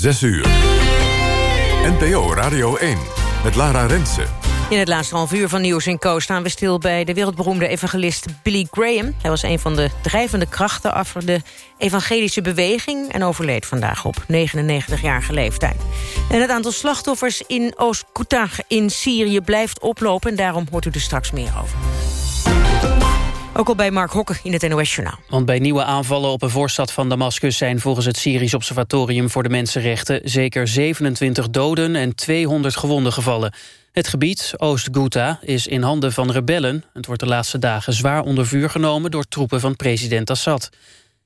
6 uur. NPO Radio 1 met Lara Rensen. In het laatste half uur van Nieuws in Co staan we stil bij de wereldberoemde evangelist Billy Graham. Hij was een van de drijvende krachten achter de evangelische beweging... en overleed vandaag op 99-jarige leeftijd. En het aantal slachtoffers in Oost-Ghouta in Syrië blijft oplopen... en daarom hoort u er straks meer over. Ook al bij Mark Hokke in het NOS-journaal. Want bij nieuwe aanvallen op een voorstad van Damascus... zijn volgens het Syrisch Observatorium voor de Mensenrechten... zeker 27 doden en 200 gewonden gevallen. Het gebied, Oost-Ghouta, is in handen van rebellen. Het wordt de laatste dagen zwaar onder vuur genomen... door troepen van president Assad.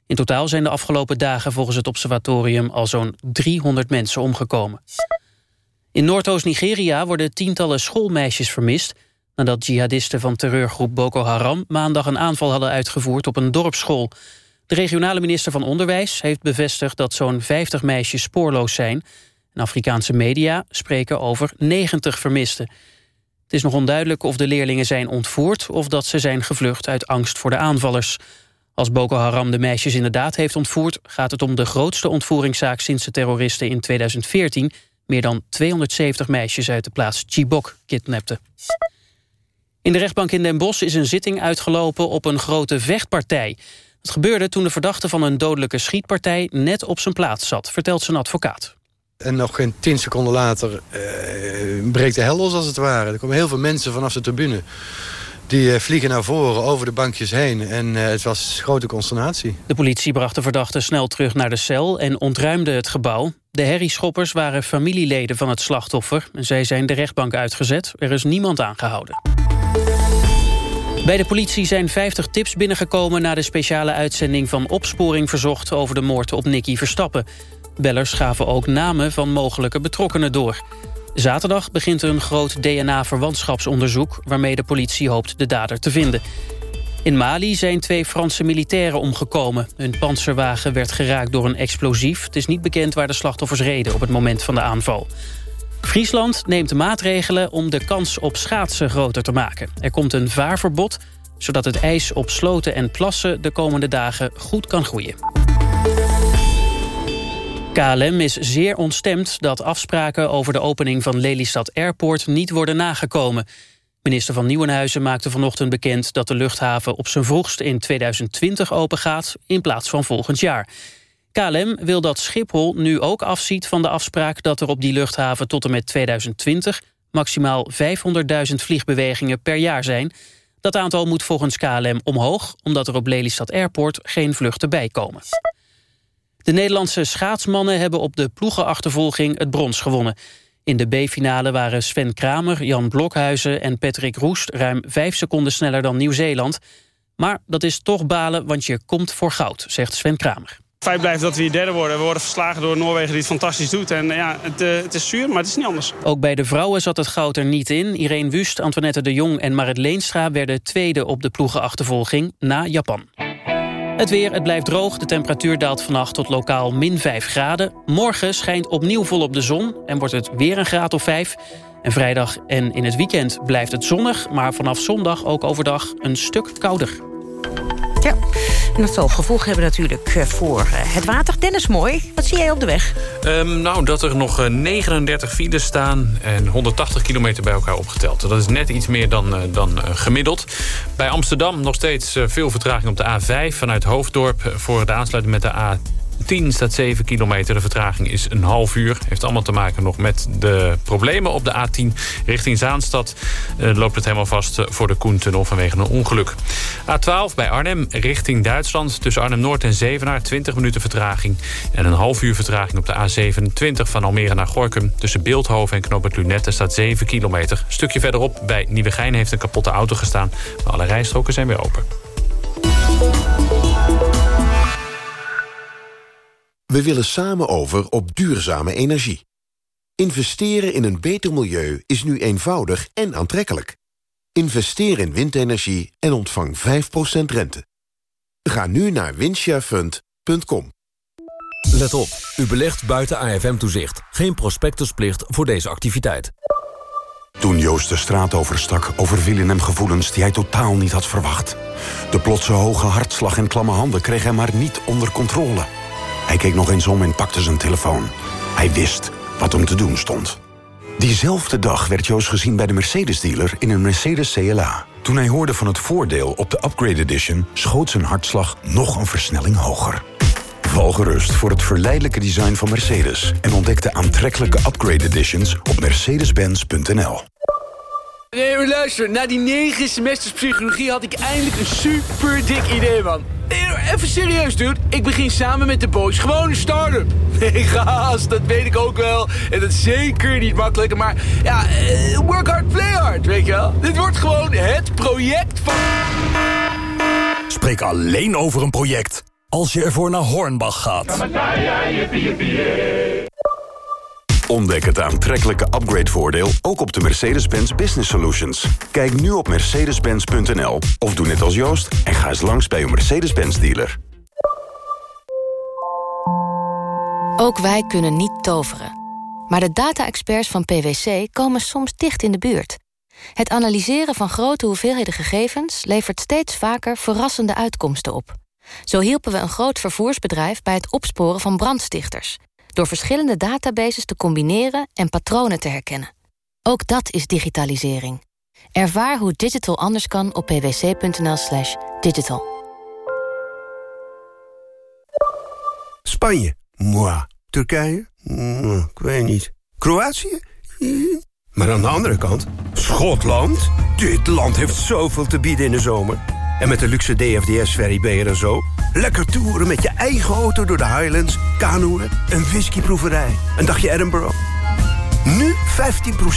In totaal zijn de afgelopen dagen volgens het observatorium... al zo'n 300 mensen omgekomen. In Noordoost-Nigeria worden tientallen schoolmeisjes vermist nadat jihadisten van terreurgroep Boko Haram... maandag een aanval hadden uitgevoerd op een dorpsschool. De regionale minister van Onderwijs heeft bevestigd... dat zo'n 50 meisjes spoorloos zijn. En Afrikaanse media spreken over 90 vermisten. Het is nog onduidelijk of de leerlingen zijn ontvoerd... of dat ze zijn gevlucht uit angst voor de aanvallers. Als Boko Haram de meisjes inderdaad heeft ontvoerd... gaat het om de grootste ontvoeringszaak sinds de terroristen in 2014... meer dan 270 meisjes uit de plaats Chibok kidnapten. In de rechtbank in Den Bosch is een zitting uitgelopen op een grote vechtpartij. Het gebeurde toen de verdachte van een dodelijke schietpartij net op zijn plaats zat, vertelt zijn advocaat. En nog geen tien seconden later uh, breekt de hel los als het ware. Er komen heel veel mensen vanaf de tribune. Die uh, vliegen naar voren over de bankjes heen. En uh, het was grote consternatie. De politie bracht de verdachte snel terug naar de cel en ontruimde het gebouw. De herrieschoppers waren familieleden van het slachtoffer. Zij zijn de rechtbank uitgezet. Er is niemand aangehouden. Bij de politie zijn 50 tips binnengekomen... na de speciale uitzending van Opsporing Verzocht... over de moord op Nicky Verstappen. Bellers gaven ook namen van mogelijke betrokkenen door. Zaterdag begint een groot DNA-verwantschapsonderzoek... waarmee de politie hoopt de dader te vinden. In Mali zijn twee Franse militairen omgekomen. Hun panzerwagen werd geraakt door een explosief. Het is niet bekend waar de slachtoffers reden op het moment van de aanval. Friesland neemt maatregelen om de kans op schaatsen groter te maken. Er komt een vaarverbod, zodat het ijs op sloten en plassen... de komende dagen goed kan groeien. KLM is zeer ontstemd dat afspraken over de opening van Lelystad Airport niet worden nagekomen. Minister van Nieuwenhuizen maakte vanochtend bekend dat de luchthaven op zijn vroegst in 2020 opengaat in plaats van volgend jaar. KLM wil dat Schiphol nu ook afziet van de afspraak... dat er op die luchthaven tot en met 2020 maximaal 500.000 vliegbewegingen per jaar zijn. Dat aantal moet volgens KLM omhoog... omdat er op Lelystad Airport geen vluchten bijkomen. De Nederlandse schaatsmannen hebben op de ploegenachtervolging het brons gewonnen. In de B-finale waren Sven Kramer, Jan Blokhuizen en Patrick Roest... ruim vijf seconden sneller dan Nieuw-Zeeland. Maar dat is toch balen, want je komt voor goud, zegt Sven Kramer. Feit blijft dat we hier derde worden. We worden verslagen door Noorwegen die het fantastisch doet. En ja, het, uh, het, is zuur, maar het is niet anders. Ook bij de vrouwen zat het goud er niet in. Irene Wust, Antoinette de Jong en Marit Leenstra... werden tweede op de ploegenachtervolging na Japan. Het weer, het blijft droog. De temperatuur daalt vannacht tot lokaal min 5 graden. Morgen schijnt opnieuw volop de zon en wordt het weer een graad of 5. En vrijdag en in het weekend blijft het zonnig... maar vanaf zondag ook overdag een stuk kouder. Ja, en dat zal gevolgen hebben natuurlijk eh, voor eh, het water. Dennis, mooi. Wat zie jij op de weg? Ehm, nou, dat er nog eh, 39 files staan en 180 kilometer bij elkaar opgeteld. Dat is net iets meer dan, dan gemiddeld. Bij Amsterdam nog steeds veel vertraging op de A5 vanuit Hoofddorp... voor de aansluiting met de A10. A10 staat 7 kilometer. De vertraging is een half uur. Heeft allemaal te maken nog met de problemen op de A10 richting Zaanstad. Eh, loopt het helemaal vast eh, voor de Koentunnel vanwege een ongeluk. A12 bij Arnhem richting Duitsland. Tussen Arnhem-Noord en Zevenaar 20 minuten vertraging. En een half uur vertraging op de A27 van Almere naar Gorkum. Tussen Beeldhoven en Knoopert Lunette staat 7 kilometer. Stukje verderop bij Nieuwegein heeft een kapotte auto gestaan. Maar alle rijstroken zijn weer open. We willen samen over op duurzame energie. Investeren in een beter milieu is nu eenvoudig en aantrekkelijk. Investeer in windenergie en ontvang 5% rente. Ga nu naar windsharefund.com. Let op, u belegt buiten AFM-toezicht. Geen prospectusplicht voor deze activiteit. Toen Joost de straat overstak, overvielen hem gevoelens die hij totaal niet had verwacht. De plotse hoge hartslag en klamme handen kreeg hij maar niet onder controle. Hij keek nog eens om en pakte zijn telefoon. Hij wist wat hem te doen stond. Diezelfde dag werd Joost gezien bij de Mercedes-dealer in een Mercedes CLA. Toen hij hoorde van het voordeel op de Upgrade Edition... schoot zijn hartslag nog een versnelling hoger. Val gerust voor het verleidelijke design van Mercedes... en ontdek de aantrekkelijke Upgrade Editions op mercedes-benz.nl. Nee, maar luister. Na die negen semesters psychologie had ik eindelijk een super dik idee, man. Nee, even serieus, dude. Ik begin samen met de boys gewoon een start-up. Nee, gast, dat weet ik ook wel. En dat is zeker niet makkelijk. Maar ja, eh, work hard, play hard, weet je wel. Dit wordt gewoon het project van... Spreek alleen over een project als je ervoor naar Hornbach gaat. Ontdek het aantrekkelijke upgrade-voordeel ook op de Mercedes-Benz Business Solutions. Kijk nu op mercedes-benz.nl of doe net als Joost en ga eens langs bij uw Mercedes-Benz dealer. Ook wij kunnen niet toveren. Maar de data-experts van PwC komen soms dicht in de buurt. Het analyseren van grote hoeveelheden gegevens levert steeds vaker verrassende uitkomsten op. Zo hielpen we een groot vervoersbedrijf bij het opsporen van brandstichters door verschillende databases te combineren en patronen te herkennen. Ook dat is digitalisering. Ervaar hoe digital anders kan op pwc.nl/slash digital. Spanje? Moi. Turkije? Ik weet niet. Kroatië? Maar aan de andere kant, Schotland? Dit land heeft zoveel te bieden in de zomer. En met de luxe DFDS-ferry ben je zo. Lekker toeren met je eigen auto door de Highlands, kanoeën, een whiskyproeverij, een dagje Edinburgh. Nu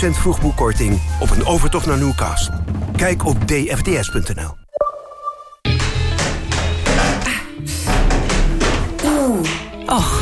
15% vroegboekkorting op een overtocht naar Newcastle. Kijk op dfds.nl. Oeh. Och,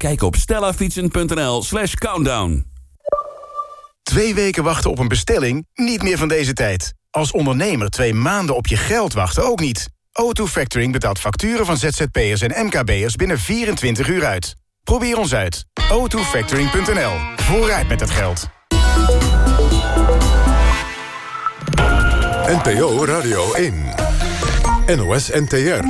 Kijk op stellafietsen.nl slash countdown. Twee weken wachten op een bestelling? Niet meer van deze tijd. Als ondernemer twee maanden op je geld wachten ook niet. O2 Factoring betaalt facturen van ZZP'ers en MKB'ers binnen 24 uur uit. Probeer ons uit. o2factoring.nl. Vooruit met het geld. NPO Radio 1. NOS NTR.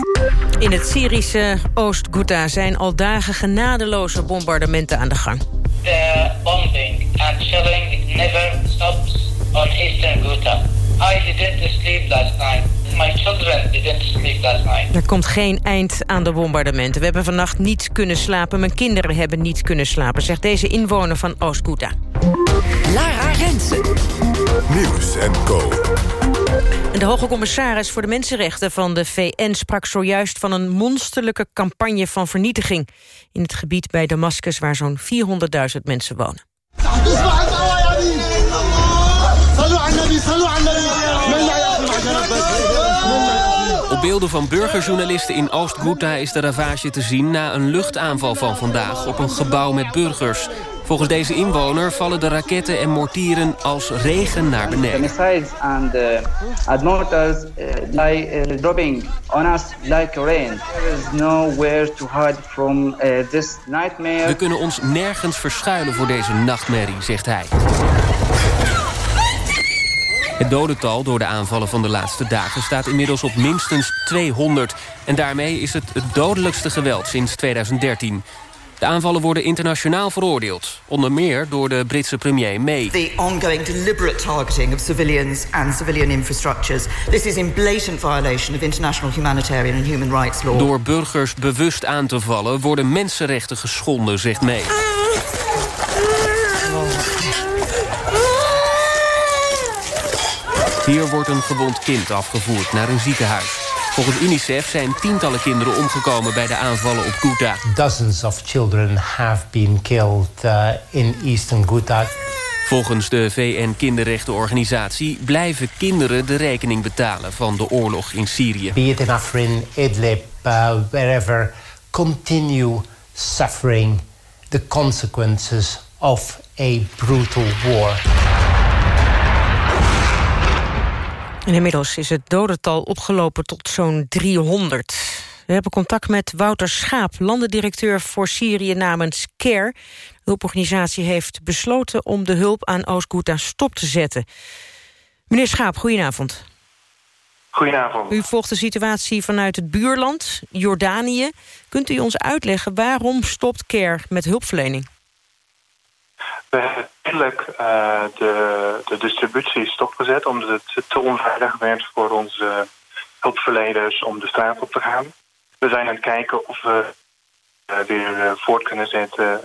In het Syrische Oost-Ghouta zijn al dagen genadeloze bombardementen aan de gang. The bombing and shelling never stops on Eastern Ghouta. I didn't sleep last night. My children didn't sleep last night. Er komt geen eind aan de bombardementen. We hebben vannacht niet kunnen slapen. Mijn kinderen hebben niet kunnen slapen, zegt deze inwoner van Oost-Ghouta. Lara Rensen. Nieuws en Co. De hoge commissaris voor de mensenrechten van de VN... sprak zojuist van een monsterlijke campagne van vernietiging... in het gebied bij Damascus waar zo'n 400.000 mensen wonen. Op beelden van burgerjournalisten in Oost-Ghouta is de ravage te zien... na een luchtaanval van vandaag op een gebouw met burgers. Volgens deze inwoner vallen de raketten en mortieren als regen naar The beneden. missiles and uh, mortars lie dropping on us like rain. There is nowhere to hide from uh, this nightmare. We kunnen ons nergens verschuilen voor deze nachtmerrie, zegt hij. Het dodental door de aanvallen van de laatste dagen staat inmiddels op minstens 200. En daarmee is het het dodelijkste geweld sinds 2013. De aanvallen worden internationaal veroordeeld. Onder meer door de Britse premier May. The ongoing deliberate targeting of civilians and civilian infrastructures. This is in blatant violation of international humanitarian and human rights law. Door burgers bewust aan te vallen worden mensenrechten geschonden, zegt May. Hier wordt een gewond kind afgevoerd naar een ziekenhuis. Volgens UNICEF zijn tientallen kinderen omgekomen bij de aanvallen op Ghouta. Dozens of children have been killed uh, in eastern Ghouta. Volgens de VN-kinderrechtenorganisatie blijven kinderen de rekening betalen van de oorlog in Syrië. Be it in Afrin, Idlib, uh, wherever, continue suffering the consequences of a brutal war. En inmiddels is het dodental opgelopen tot zo'n 300. We hebben contact met Wouter Schaap, landendirecteur voor Syrië namens CARE. De hulporganisatie heeft besloten om de hulp aan Oost-Ghouta stop te zetten. Meneer Schaap, goedenavond. Goedenavond. U volgt de situatie vanuit het buurland, Jordanië. Kunt u ons uitleggen waarom stopt CARE met hulpverlening? We hebben tijdelijk uh, de, de distributie stopgezet... omdat het te onveilig werd voor onze hulpverleners om de straat op te gaan. We zijn aan het kijken of we uh, weer uh, voort kunnen zetten...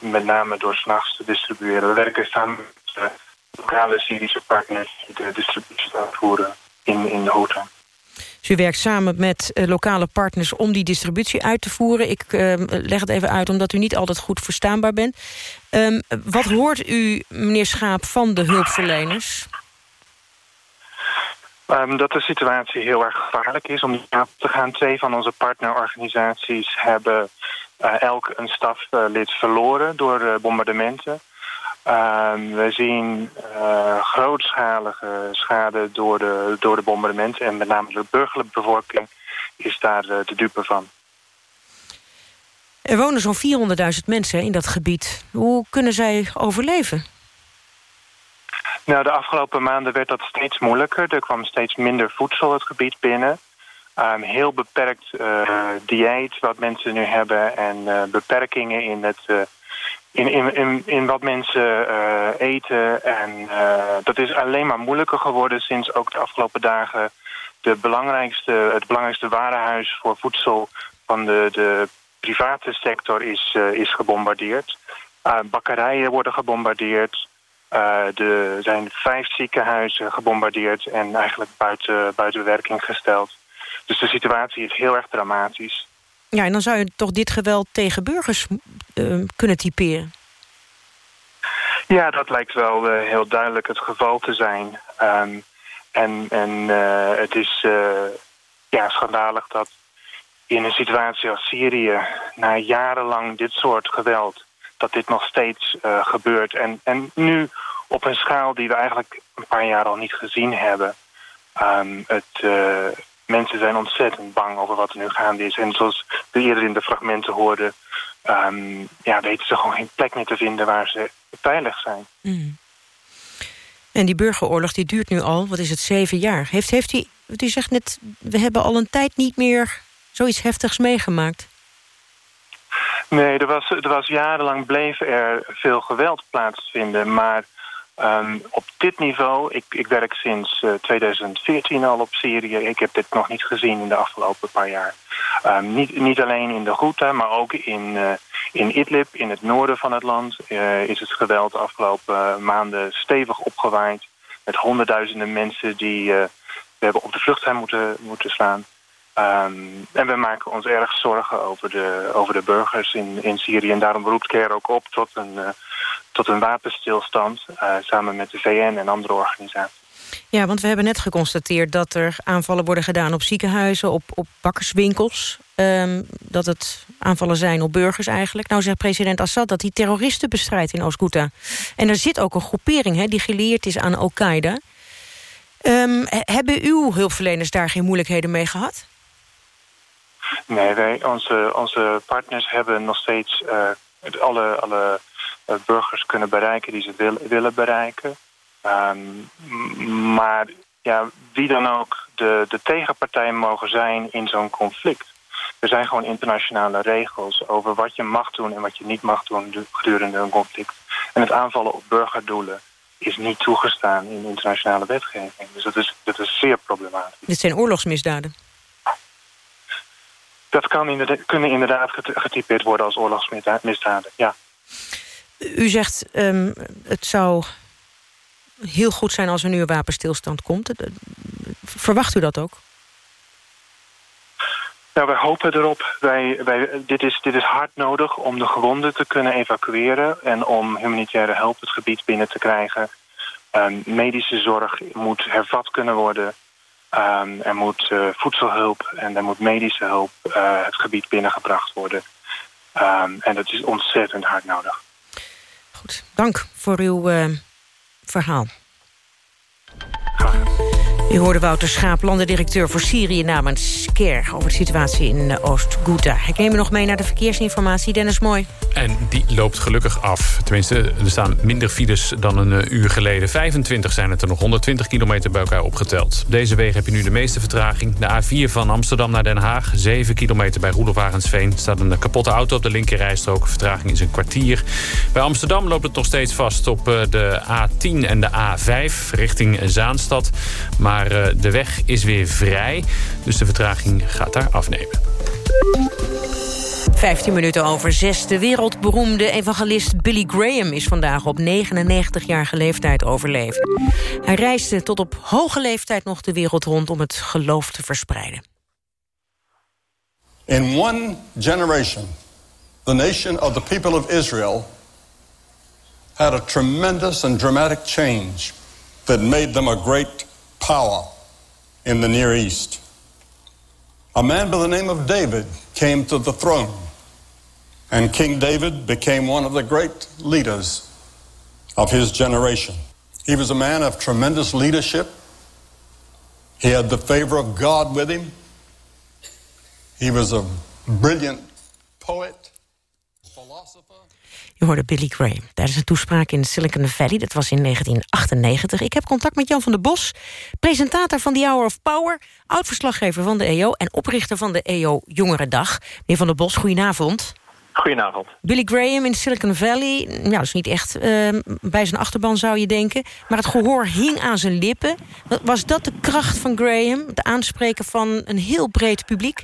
met name door s'nachts te distribueren. We werken samen met lokale Syrische partners... die de distributie uitvoeren in, in de hotel. U werkt samen met uh, lokale partners om die distributie uit te voeren. Ik uh, leg het even uit omdat u niet altijd goed verstaanbaar bent. Um, wat hoort u, meneer Schaap, van de hulpverleners? Um, dat de situatie heel erg gevaarlijk is om die te gaan. Twee van onze partnerorganisaties hebben uh, elk een staflid verloren door uh, bombardementen. Uh, we zien uh, grootschalige schade door de, door de bombardementen... en met name de burgerlijke bevolking is daar uh, de dupe van. Er wonen zo'n 400.000 mensen in dat gebied. Hoe kunnen zij overleven? Nou, de afgelopen maanden werd dat steeds moeilijker. Er kwam steeds minder voedsel het gebied binnen. Um, heel beperkt dieet wat mensen nu hebben... en beperkingen in het in, in, in, wat mensen uh, eten. En uh, dat is alleen maar moeilijker geworden sinds ook de afgelopen dagen de belangrijkste, het belangrijkste warenhuis voor voedsel van de, de private sector is, uh, is gebombardeerd. bakkerijen worden gebombardeerd. er zijn vijf ziekenhuizen gebombardeerd en eigenlijk buiten, buiten werking gesteld. Dus de situatie is heel erg dramatisch. Ja, en dan zou je toch dit geweld tegen burgers uh, kunnen typeren? Ja, dat lijkt wel uh, heel duidelijk het geval te zijn. Um, en en uh, het is ja, schandalig dat in een situatie als Syrië... na jarenlang dit soort geweld, dat dit nog steeds gebeurt. En, en nu op een schaal die we eigenlijk een paar jaar al niet gezien hebben. Um, het mensen zijn ontzettend bang over wat er nu gaande is. En zoals we eerder in de fragmenten hoorden... Um, ja, weten ze gewoon geen plek meer te vinden waar ze veilig zijn. Mm. En die burgeroorlog die duurt nu al, wat is het, zeven jaar. Heeft, heeft u, u zegt net, we hebben al een tijd niet meer zoiets heftigs meegemaakt. Nee, er was, er was jarenlang bleef er veel geweld plaatsvinden. Maar Um, op dit niveau, ik, ik werk sinds uh, 2014 al op Syrië. Ik heb dit nog niet gezien in de afgelopen paar jaar. Um, niet, niet alleen in de Ghouta, maar ook in, uh, in Idlib, in het noorden van het land... Uh, is het geweld de afgelopen maanden stevig opgewaaid... met honderdduizenden mensen die we hebben op de vlucht zijn moeten, moeten slaan. Um, en we maken ons erg zorgen over de, over de burgers in, in Syrië. En daarom roept CARE ook op tot een tot een wapenstilstand... Uh, samen met de VN en andere organisaties. Ja, want we hebben net geconstateerd dat er aanvallen worden gedaan op ziekenhuizen, op, op bakkerswinkels. Um, dat het aanvallen zijn op burgers eigenlijk. Nou zegt president Assad dat hij terroristen bestrijdt in Oost-Ghouta. En er zit ook een groepering hè, die geleerd is aan Al-Qaeda. Um, hebben uw hulpverleners daar geen moeilijkheden mee gehad? Nee, wij, onze, onze partners hebben nog steeds uh, alle, alle uh, burgers kunnen bereiken die ze wil, willen bereiken. Um, maar ja, wie dan ook de, de tegenpartij mogen zijn in zo'n conflict. Er zijn gewoon internationale regels over wat je mag doen en wat je niet mag doen gedurende een conflict. En het aanvallen op burgerdoelen is niet toegestaan in internationale wetgeving. Dus dat is, dat is zeer problematisch. Dit zijn oorlogsmisdaden? Dat kan inderdaad, kunnen inderdaad getypeerd worden als oorlogsmisdaden, ja. U zegt, um, het zou heel goed zijn als er nu een wapenstilstand komt. Verwacht u dat ook? Nou, wij hopen erop. Wij, wij, dit, is, dit is hard nodig om de gewonden te kunnen evacueren... en om humanitaire hulp het gebied binnen te krijgen. Um, medische zorg moet hervat kunnen worden. Um, er moet uh, voedselhulp en er moet medische hulp uh, het gebied binnengebracht worden. Ehm, en dat is ontzettend hard nodig. Goed, dank voor uw uh, verhaal. U hoorde Wouter Schaap, landendirecteur voor Syrië namens CARE... over de situatie in eh, Oost-Ghouta. Ik neem u nog mee naar de verkeersinformatie. Dennis Mooi. En die loopt gelukkig af. Tenminste, er staan minder files dan een eh, uur geleden. 25 zijn het er nog, 120 kilometer bij elkaar opgeteld. deze wegen heb je nu de meeste vertraging. De A4 van Amsterdam naar Den Haag, 7 kilometer bij Roelofarensveen. staat een kapotte auto op de linkerrijstrook. Vertraging is een kwartier. Bij Amsterdam loopt het nog steeds vast op eh, de A10 en de A5 richting Zaanstad. Maar eh, de weg is weer vrij, dus de vertraging gaat daar afnemen. 15 minuten over zes. De wereldberoemde evangelist Billy Graham is vandaag op 99-jarige leeftijd overleden. Hij reisde tot op hoge leeftijd nog de wereld rond om het geloof te verspreiden. In one generation, the nation of the people of Israel had a tremendous and dramatic change that made them a great power in the Near East. A man by the name of David came to the throne, and King David became one of the great leaders of his generation. He was a man of tremendous leadership. He had the favor of God with him. He was a brilliant poet. Je hoorde Billy Graham tijdens een toespraak in Silicon Valley. Dat was in 1998. Ik heb contact met Jan van der Bos, presentator van The Hour of Power... oud-verslaggever van de EO en oprichter van de EO Jongerendag. Meneer van der Bos, goedenavond. Goedenavond. Billy Graham in Silicon Valley, ja, dat is niet echt uh, bij zijn achterban zou je denken... maar het gehoor hing aan zijn lippen. Was dat de kracht van Graham, het aanspreken van een heel breed publiek?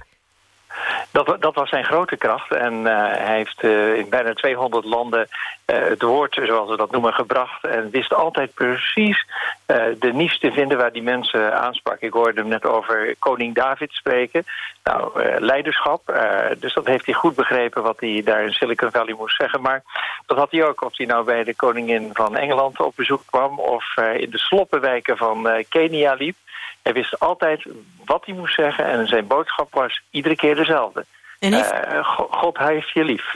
Dat, dat was zijn grote kracht. En uh, hij heeft uh, in bijna 200 landen uh, het woord, zoals we dat noemen, gebracht. En wist altijd precies de niche te vinden waar die mensen aansprak. Ik hoorde hem net over koning David spreken. Nou, leiderschap. dus dat heeft hij goed begrepen wat hij daar in Silicon Valley moest zeggen. Maar dat had hij ook of hij nou bij de koningin van Engeland op bezoek kwam... of in de sloppenwijken van Kenia liep. Hij wist altijd wat hij moest zeggen en zijn boodschap was iedere keer dezelfde. En heeft... uh, God heeft je lief.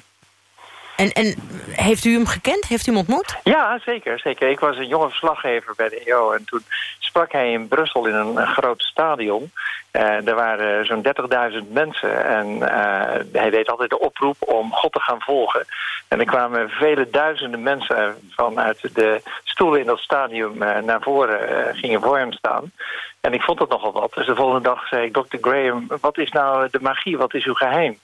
En, en heeft u hem gekend? Heeft u hem ontmoet? Ja, zeker, zeker. Ik was een jonge verslaggever bij de EO... en toen sprak hij in Brussel in een, groot stadion. Uh, er waren zo'n 30.000 mensen. En uh, hij deed altijd de oproep om God te gaan volgen. En er kwamen vele duizenden mensen vanuit de stoelen in dat stadion... naar voren, gingen voor hem staan. En ik vond het nogal wat. Dus de volgende dag zei ik, Dr. Graham, wat is nou de magie? Wat is uw geheim?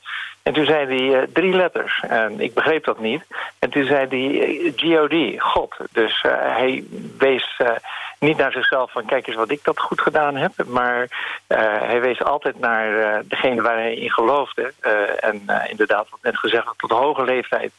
En toen zei hij uh, drie letters. En ik begreep dat niet. En toen zei hij God, God. Dus uh, hij wees niet naar zichzelf van kijk eens wat ik dat goed gedaan heb. Maar hij wees altijd naar degene waar hij in geloofde. en inderdaad, wat net gezegd, tot hoge leeftijd,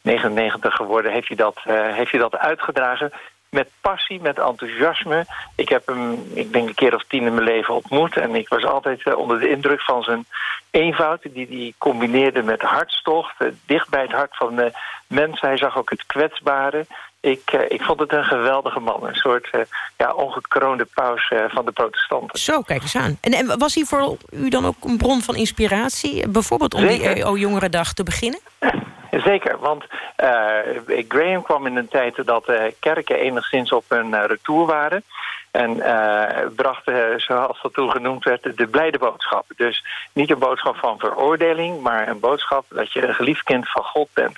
99 geworden, heeft hij dat, heeft hij dat uitgedragen met passie, met enthousiasme. Ik heb hem, ik denk een keer of tien in mijn leven ontmoet. En ik was altijd uh, onder de indruk van zijn eenvoud... die hij combineerde met hartstocht, uh, dicht bij het hart van de mensen. Hij zag ook het kwetsbare. Ik, uh, ik vond het een geweldige man. Een soort ja, ongekroonde paus van de protestanten. Zo, kijk eens aan. En, en, was hij voor u dan ook een bron van inspiratie? Bijvoorbeeld om Zeker. die EO-jongerendag te beginnen? Zeker, want uh, Graham kwam in een tijd dat uh, kerken enigszins op hun uh, retour waren. En uh, brachten, zoals dat toen genoemd werd, de blijde boodschap. Dus niet een boodschap van veroordeling, maar een boodschap dat je een geliefd kind van God bent.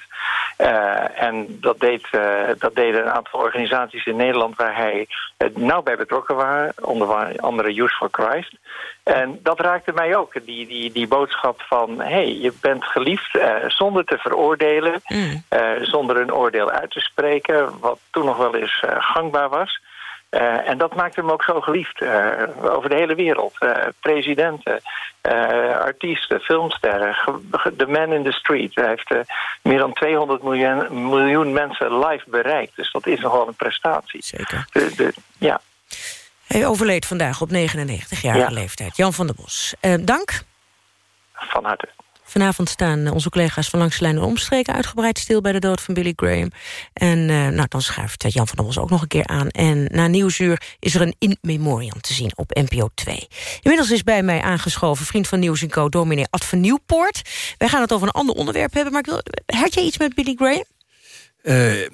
En dat, deed, dat deden een aantal organisaties in Nederland waar hij nauw bij betrokken was, onder andere Youth for Christ. En dat raakte mij ook, die, die, die boodschap van... hé, hey, je bent geliefd zonder te veroordelen, mm. uh, zonder een oordeel uit te spreken... wat toen nog wel eens uh, gangbaar was. en dat maakte hem ook zo geliefd over de hele wereld. presidenten, artiesten, filmsterren, de man in the street. Hij heeft meer dan 200 miljoen, miljoen mensen live bereikt. Dus dat is nogal een prestatie. Zeker. De, de, ja. Hij overleed vandaag op 99-jarige ja. leeftijd. Jan van der Bos. Uh, dank. Van harte. Vanavond staan onze collega's van Langs de Lijn en Omstreken... uitgebreid stil bij de dood van Billy Graham. En uh, nou, dan schuift Jan van der ook nog een keer aan. En na Nieuwsuur is er een in memoriam te zien op NPO 2. Inmiddels is bij mij aangeschoven vriend van Nieuws Co. dominee Ad van Nieuwpoort. Wij gaan het over een ander onderwerp hebben, maar ik wil, had jij iets met Billy Graham? Uh,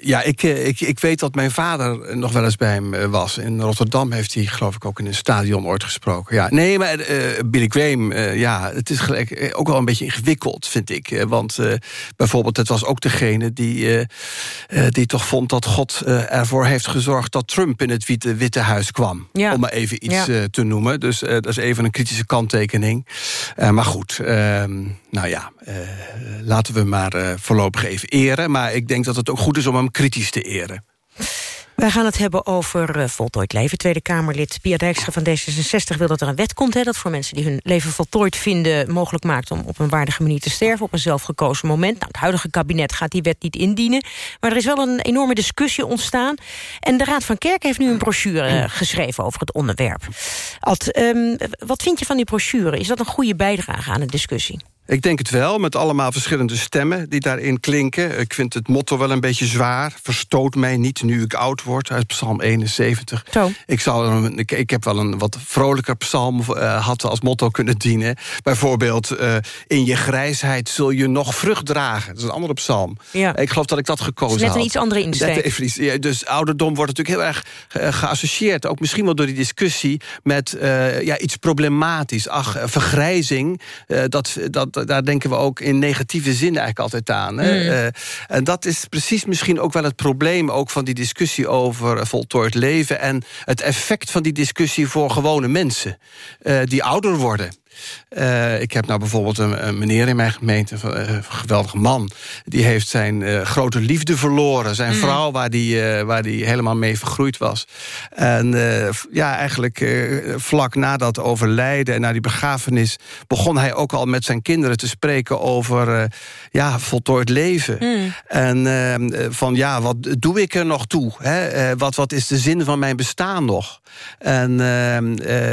ja, ik, ik, ik weet dat mijn vader nog wel eens bij hem was. In Rotterdam heeft hij, geloof ik, ook in een stadion ooit gesproken. Ja, nee, maar uh, Billy Graham, uh, ja, het is gelijk ook wel een beetje ingewikkeld, vind ik. Want bijvoorbeeld, het was ook degene die, die toch vond dat God ervoor heeft gezorgd... dat Trump in het Witte, Witte Huis kwam. Ja. Om maar even iets ja. te noemen. Dus dat is even een kritische kanttekening. maar goed, ehm, nou ja, laten we maar voorlopig even eren. Maar ik denk dat het ook goed is om hem kritisch te eren. Wij gaan het hebben over uh, voltooid leven. Tweede Kamerlid Pia Dijkstra van D66 wil dat er een wet komt... Hè, dat voor mensen die hun leven voltooid vinden... mogelijk maakt om op een waardige manier te sterven... op een zelfgekozen moment. Nou, het huidige kabinet gaat die wet niet indienen. Maar er is wel een enorme discussie ontstaan. En de Raad van Kerk heeft nu een brochure geschreven over het onderwerp. Ad, um, wat vind je van die brochure? Is dat een goede bijdrage aan de discussie? Ik denk het wel, met allemaal verschillende stemmen die daarin klinken. Ik vind het motto wel een beetje zwaar. Verstoot mij niet nu ik oud word, uit Psalm 71. Zo. Ik, zal, ik, ik heb wel een wat vrolijker psalm uh, had als motto kunnen dienen. Bijvoorbeeld, uh, in je grijsheid zul je nog vrucht dragen. Dat is een andere psalm. Ja. Ik geloof dat ik dat gekozen had. Net een iets andere insteek. Dus ouderdom wordt natuurlijk heel erg uh, geassocieerd. Ook misschien wel door die discussie met ja, iets problematisch. Ach, vergrijzing, dat... dat daar denken we ook in negatieve zin eigenlijk altijd aan. Hè? Mm. Uh, en dat is precies misschien ook wel het probleem... ook van die discussie over voltooid leven... en het effect van die discussie voor gewone mensen... Uh, die ouder worden. Uh, ik heb nou bijvoorbeeld een, een, meneer in mijn gemeente, een geweldige man... die heeft zijn uh, grote liefde verloren. Zijn mm. vrouw, waar die, uh, waar die helemaal mee vergroeid was. En ja, eigenlijk vlak na dat overlijden en na die begrafenis... begon hij ook al met zijn kinderen te spreken over ja, voltooid leven. Mm. En van ja, wat doe ik er nog toe? Hè? wat, wat is de zin van mijn bestaan nog? En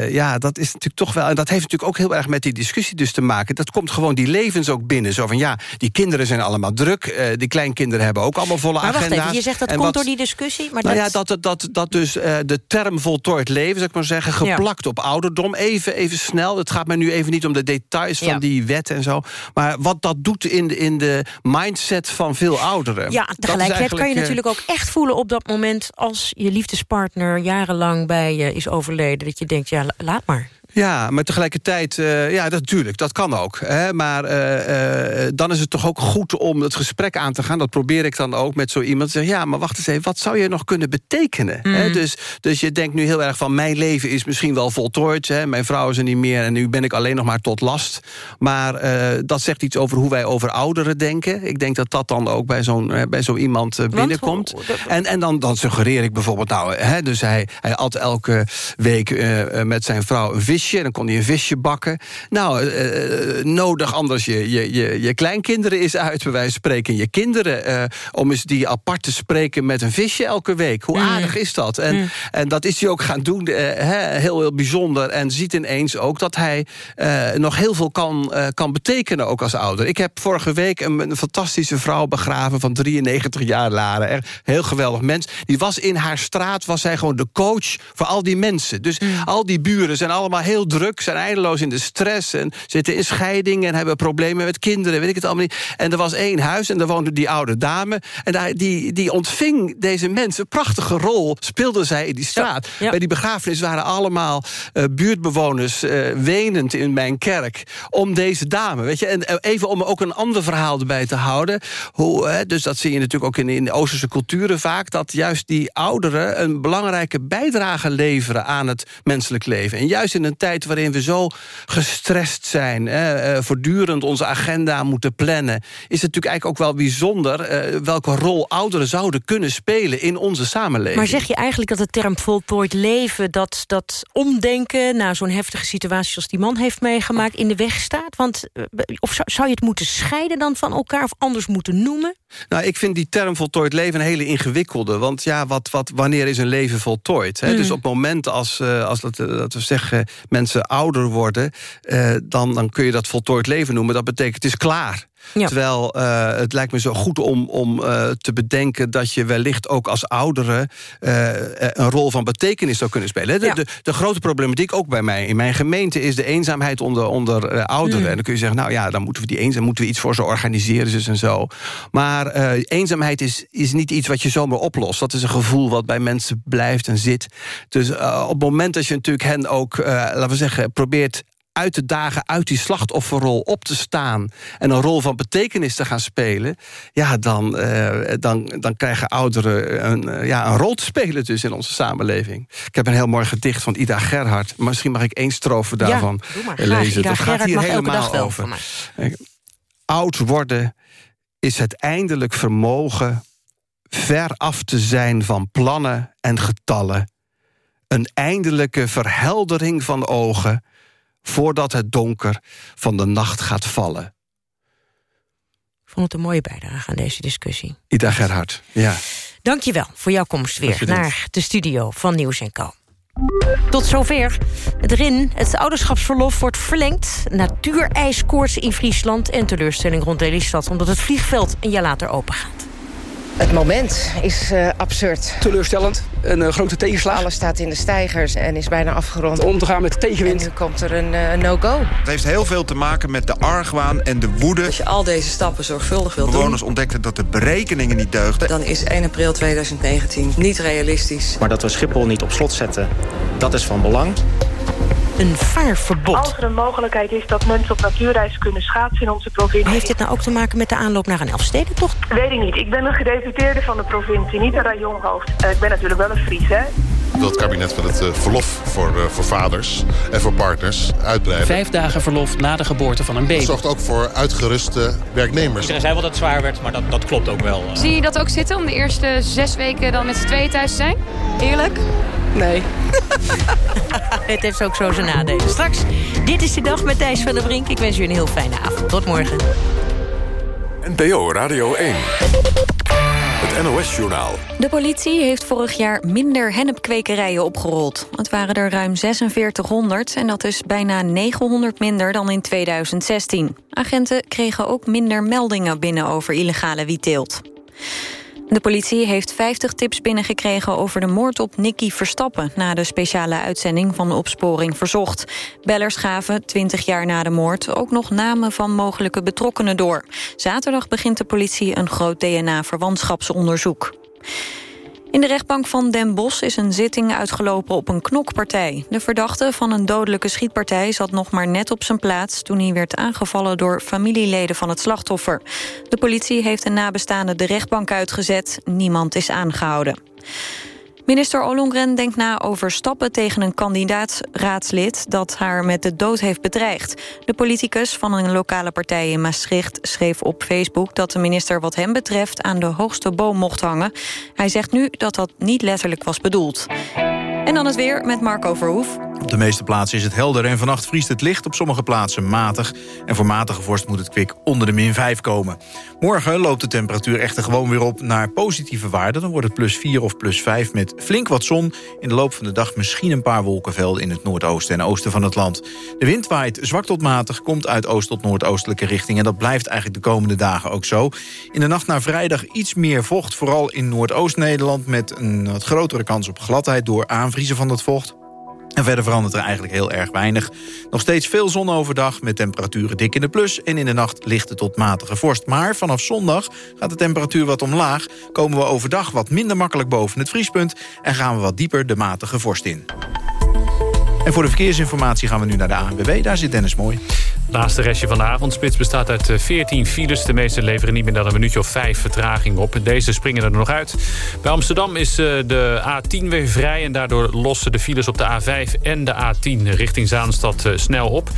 ja, dat is natuurlijk toch wel... en dat heeft natuurlijk ook heel erg met die discussie dus te maken. Dat komt gewoon die levens ook binnen. Zo van ja, die kinderen zijn allemaal druk. Uh, die kleinkinderen hebben ook allemaal volle maar agenda's. Wacht even, je zegt dat en komt wat, door die discussie? Maar nou dat... ja, dat, dat, dat, dus uh, de term voltooid leven, zou ik maar zeggen... geplakt ja. op ouderdom. Even, even snel. Het gaat mij nu even niet om de details van die wet en zo. Maar wat dat doet in de, in de mindset van veel ouderen. Ja, tegelijkertijd kan je uh, natuurlijk ook echt voelen op dat moment... als je liefdespartner jarenlang bij je is overleden... dat je denkt, ja, laat maar. Ja, maar tegelijkertijd, uh, ja, dat, natuurlijk, dat kan ook. Hè, maar uh, uh, dan is het toch ook goed om het gesprek aan te gaan. Dat probeer ik dan ook met zo iemand zeggen... ja, maar wacht eens even, wat zou je nog kunnen betekenen? Mm. Hè? Dus, dus je denkt nu heel erg van... mijn leven is misschien wel voltooid, hè? mijn vrouw is er niet meer... en nu ben ik alleen nog maar tot last. Maar dat zegt iets over hoe wij over ouderen denken. Ik denk dat dat dan ook bij zo'n bij zo iemand binnenkomt. En en dan, dan suggereer ik bijvoorbeeld... nou, hè, dus hij, hij at elke week met zijn vrouw een visje... En dan kon hij een visje bakken. Nou, uh, nodig anders je, je, je, je kleinkinderen is uit, bij wijze van spreken. Je kinderen, uh, om eens die apart te spreken met een visje elke week. Hoe Mm. aardig is dat? En, Mm. en dat is hij ook gaan doen, he, heel, heel bijzonder. En ziet ineens ook dat hij nog heel veel kan, kan betekenen, ook als ouder. Ik heb vorige week een, een fantastische vrouw begraven van 93 jaar Lara. Echt heel geweldig mens. Die was in haar straat, was zij gewoon de coach voor al die mensen. Dus al die buren zijn allemaal heel druk, zijn eindeloos in de stress... en zitten in scheiding en hebben problemen met kinderen, weet ik het allemaal niet. En er was één huis en daar woonde die oude dame... en daar, die, die ontving deze mensen, een prachtige rol speelde zij in die straat. Ja, ja. Bij die begrafenis waren allemaal uh, buurtbewoners uh, wenend in mijn kerk... om deze dame, weet je. En even om ook een ander verhaal erbij te houden... Hoe, uh, dus dat zie je natuurlijk ook in, in de Oosterse culturen vaak... dat juist die ouderen een belangrijke bijdrage leveren aan het menselijk leven. En juist in een tijd waarin we zo gestrest zijn... Eh, voortdurend onze agenda moeten plannen... is het natuurlijk eigenlijk ook wel bijzonder... Uh, welke rol ouderen zouden kunnen spelen in onze samenleving. Maar zeg je eigenlijk dat de term voltooid leven... dat, dat omdenken na zo'n heftige situatie als die man heeft meegemaakt... in de weg staat? Want, uh, of zou je het moeten scheiden dan van elkaar of anders moeten noemen? Nou, ik vind die term voltooid leven een hele ingewikkelde. Want ja, wat, wat, wanneer is een leven voltooid? Hè? Mm. Dus op het moment als, uh, als dat, dat we zeggen, mensen ouder worden... Uh, dan, dan kun je dat voltooid leven noemen. Dat betekent het is klaar. Ja. Terwijl uh, het lijkt me zo goed om, om uh, te bedenken... dat je wellicht ook als ouderen uh, een rol van betekenis zou kunnen spelen. De, ja. de, de, grote problematiek ook bij mij in mijn gemeente... is de eenzaamheid onder, onder ouderen. Mm. En dan kun je zeggen, nou ja, dan moeten we die eenzaam, moeten we iets voor ze organiseren dus en zo. Maar eenzaamheid is, is niet iets wat je zomaar oplost. Dat is een gevoel wat bij mensen blijft en zit. Dus op het moment dat je natuurlijk hen ook, laten we zeggen... probeert uit de dagen uit die slachtofferrol op te staan... en een rol van betekenis te gaan spelen... ja, dan, uh, dan, dan krijgen ouderen een, uh, ja, een rol te spelen dus in onze samenleving. Ik heb een heel mooi gedicht van Ida Gerhard. Misschien mag ik één strofe daarvan ja, lezen. Ida Dat Gerhard gaat hier helemaal over. Oud worden is het eindelijk vermogen... ver af te zijn van plannen en getallen. Een eindelijke verheldering van ogen voordat het donker van de nacht gaat vallen. Ik vond het een mooie bijdrage aan deze discussie. Ida Gerhard, ja. Dank je wel voor jouw komst weer naar de studio van Nieuws Co. Tot zover. Het RIN, het ouderschapsverlof, wordt verlengd. Natuurijskoorts in Friesland en teleurstelling rond Lelystad... omdat het vliegveld een jaar later open gaat. Het moment is uh, absurd. Teleurstellend, een uh, grote tegenslag. Alles staat in de stijgers en is bijna afgerond. Om te gaan met de tegenwind. En nu komt er een uh, no-go. Het heeft heel veel te maken met de argwaan en de woede. Als je al deze stappen zorgvuldig wilt Bewoners doen... ontdekten dat de berekeningen niet deugden. Dan is 1 april 2019 niet realistisch. Maar dat we Schiphol niet op slot zetten, dat is van belang een vaarverbod. Als er een mogelijkheid is dat mensen op natuurreis kunnen schaatsen in onze provincie... Heeft dit nou ook te maken met de aanloop naar een Elfstedentocht? Weet ik niet. Ik ben een gedeputeerde van de provincie, niet een rajonhoofd. Uh, ik ben natuurlijk wel een Fries, hè. Dat het kabinet wil het uh, verlof voor, uh, voor vaders en voor partners uitbreiden. Vijf dagen verlof na de geboorte van een baby. Dat zorgt ook voor uitgeruste werknemers. Iedereen zei wel dat het zwaar werd, maar dat, dat klopt ook wel. Zie je dat ook zitten om de eerste zes weken dan met z'n tweeën thuis te zijn? Eerlijk? Nee. Het heeft ook zo zijn nadelen. Straks, dit is de dag met Thijs van der Brink. Ik wens u een heel fijne avond. Tot morgen. NPO Radio 1. De politie heeft vorig jaar minder hennepkwekerijen opgerold. Het waren er ruim 4600 en dat is bijna 900 minder dan in 2016. Agenten kregen ook minder meldingen binnen over illegale wietteelt. De politie heeft 50 tips binnengekregen over de moord op Nicky Verstappen... na de speciale uitzending van Opsporing Verzocht. Bellers gaven 20 jaar na de moord ook nog namen van mogelijke betrokkenen door. Zaterdag begint de politie een groot DNA-verwantschapsonderzoek. In de rechtbank van Den Bosch is een zitting uitgelopen op een knokpartij. De verdachte van een dodelijke schietpartij zat nog maar net op zijn plaats... toen hij werd aangevallen door familieleden van het slachtoffer. De politie heeft een nabestaande de rechtbank uitgezet. Niemand is aangehouden. Minister Ollongren denkt na over stappen tegen een kandidaatsraadslid... dat haar met de dood heeft bedreigd. De politicus van een lokale partij in Maastricht schreef op Facebook... dat de minister wat hem betreft aan de hoogste boom mocht hangen. Hij zegt nu dat dat niet letterlijk was bedoeld. En dan het weer met Marco Verhoef. Op de meeste plaatsen is het helder en vannacht vriest het licht op sommige plaatsen matig. En voor matige vorst moet het kwik onder de min 5 komen. Morgen loopt de temperatuur echter gewoon weer op naar positieve waarden. Dan wordt het plus 4 of plus 5 met flink wat zon. In de loop van de dag misschien een paar wolkenvelden in het noordoosten en oosten van het land. De wind waait zwak tot matig, komt uit oost tot noordoostelijke richting. En dat blijft eigenlijk de komende dagen ook zo. In de nacht naar vrijdag iets meer vocht, vooral in Noordoost-Nederland... met een wat grotere kans op gladheid door aanvriezen van dat vocht. En verder verandert er eigenlijk heel erg weinig. Nog steeds veel zon overdag met temperaturen dik in de plus... en in de nacht lichte tot matige vorst. Maar vanaf zondag gaat de temperatuur wat omlaag... komen we overdag wat minder makkelijk boven het vriespunt... en gaan we wat dieper de matige vorst in. En voor de verkeersinformatie gaan we nu naar de ANWB. Daar zit Dennis Mooi. Laatste restje van de avondspits bestaat uit 14 files. De meeste leveren niet meer dan een minuutje of vijf vertraging op. Deze springen er nog uit. Bij Amsterdam is de A10 weer vrij... en daardoor lossen de files op de A5 en de A10 richting Zaanstad snel op.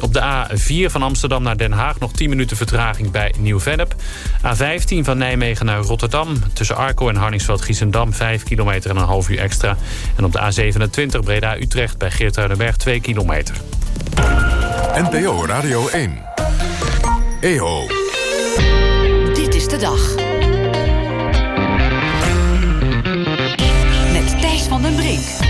Op de A4 van Amsterdam naar Den Haag nog 10 minuten vertraging bij Nieuw-Vennep. A15 van Nijmegen naar Rotterdam. Tussen Arco en Harningsveld-Giessendam 5 kilometer en een half uur extra. En op de A27 Breda-Utrecht bij afrit Uidenberg 2 kilometer. NPO Radio 1. EO. Dit is de dag. Met Thijs van den Brink.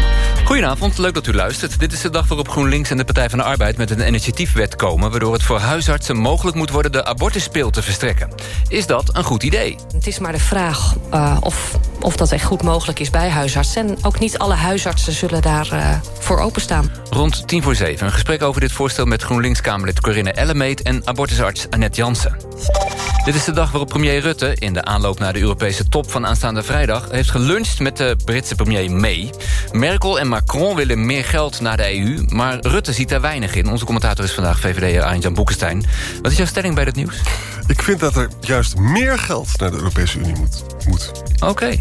Goedenavond, leuk dat u luistert. Dit is de dag waarop GroenLinks en de Partij van de Arbeid... met een initiatiefwet komen... waardoor het voor huisartsen mogelijk moet worden... de abortuspil te verstrekken. Is dat een goed idee? Het is maar de vraag uh, of, of dat echt goed mogelijk is bij huisartsen. En ook niet alle huisartsen zullen daarvoor uh, voor openstaan. Rond tien voor zeven een gesprek over dit voorstel... met GroenLinks-Kamerlid Corinne Ellemeet... en abortusarts Annette Jansen. Dit is de dag waarop premier Rutte... in de aanloop naar de Europese top van aanstaande vrijdag... heeft geluncht met de Britse premier May. Merkel en Macron willen meer geld naar de EU... maar Rutte ziet daar weinig in. Onze commentator is vandaag VVD Arjan Boekenstein. Wat is jouw stelling bij dit nieuws? Ik vind dat er juist meer geld naar de Europese Unie moet. moet. Oké. Okay.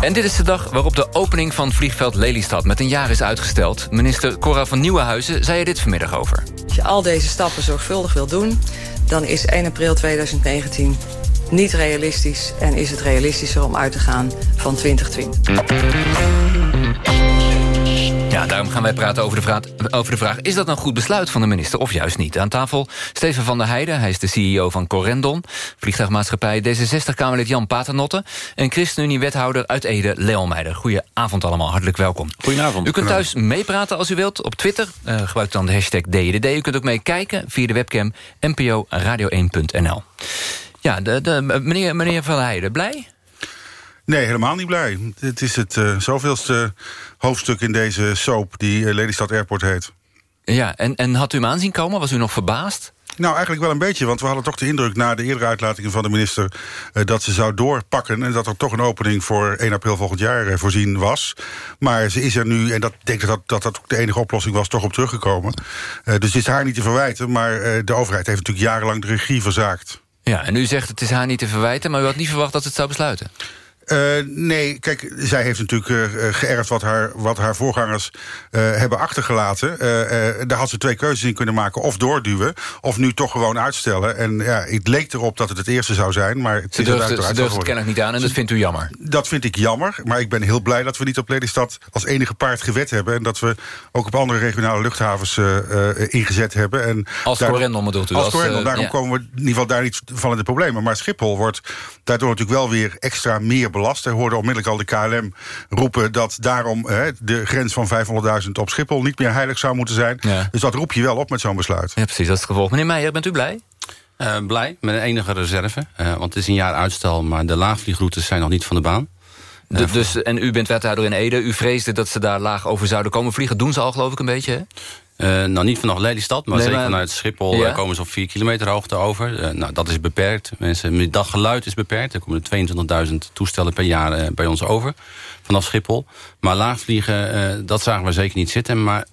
En dit is de dag waarop de opening van vliegveld Lelystad met een jaar is uitgesteld. Minister Cora van Nieuwenhuizen zei er dit vanmiddag over. Als je al deze stappen zorgvuldig wil doen... dan is 1 april 2019 niet realistisch... en is het realistischer om uit te gaan van 2020. Ja, daarom gaan wij praten over de, vraag, over de vraag... is dat een goed besluit van de minister of juist niet? Aan tafel Steven van der Heijden, hij is de CEO van Corendon... vliegtuigmaatschappij D66-Kamerlid Jan Paternotte... en ChristenUnie-wethouder uit Ede, Leon Meijer. Goedenavond allemaal, hartelijk welkom. Goedenavond. U kunt thuis meepraten als u wilt op Twitter. Uh, gebruik dan de hashtag DDD. U kunt ook meekijken via de webcam nporadio1.nl. Ja, de, de, meneer, meneer Van Heijden, blij? Nee, helemaal niet blij. Het is het uh, zoveelste hoofdstuk in deze soap die uh, Lelystad Airport heet. Ja, en, en had u hem aanzien komen? Was u nog verbaasd? Nou, eigenlijk wel een beetje, want we hadden toch de indruk... na de eerdere uitlatingen van de minister uh, dat ze zou doorpakken... en dat er toch een opening voor 1 april volgend jaar voorzien was. Maar ze is er nu, en dat denk ik dat dat, dat ook de enige oplossing was... toch op teruggekomen. Dus het is haar niet te verwijten, maar de overheid heeft natuurlijk jarenlang de regie verzaakt. Ja, en u zegt het is haar niet te verwijten... maar u had niet verwacht dat ze het zou besluiten? Uh, nee, kijk, zij heeft natuurlijk uh, geërfd wat haar, wat haar voorgangers uh, hebben achtergelaten. daar had ze twee keuzes in kunnen maken. Of doorduwen, of nu toch gewoon uitstellen. En ja, het leek erop dat het het eerste zou zijn. Maar het ze durft, het, durft het kennelijk niet aan en dat vindt u jammer. Dat vind ik jammer, maar ik ben heel blij dat we niet op Lelystad... als enige paard gewet hebben. En dat we ook op andere regionale luchthavens ingezet hebben. En als Corendon bedoelt u? Als, als Corendon, daarom ja. komen we in ieder geval daar niet van in de problemen. Maar Schiphol wordt daardoor natuurlijk wel weer extra meer belast. Hij hoorde onmiddellijk al de KLM roepen... dat daarom hè, de grens van 500.000 op Schiphol niet meer heilig zou moeten zijn. Ja. Dus dat roep je wel op met zo'n besluit. Ja, precies, dat is het gevolg. Meneer Meijer, bent u blij? Uh, blij, met een enige reserve. Uh, want het is een jaar uitstel, maar de laagvliegroutes zijn nog niet van de baan. De, dus, en u bent wethouder in Ede. U vreesde dat ze daar laag over zouden komen vliegen. Doen ze al, geloof ik, een beetje, hè? Uh, nou, niet vanaf Lelystad, maar nee, zeker maar... vanuit Schiphol ja? komen ze op 4 kilometer hoogte over. Uh, nou, dat is beperkt. Mensen, daggeluid is beperkt. Er komen 22.000 toestellen per jaar uh, bij ons over, vanaf Schiphol. Maar laagvliegen, dat zagen we zeker niet zitten. Maar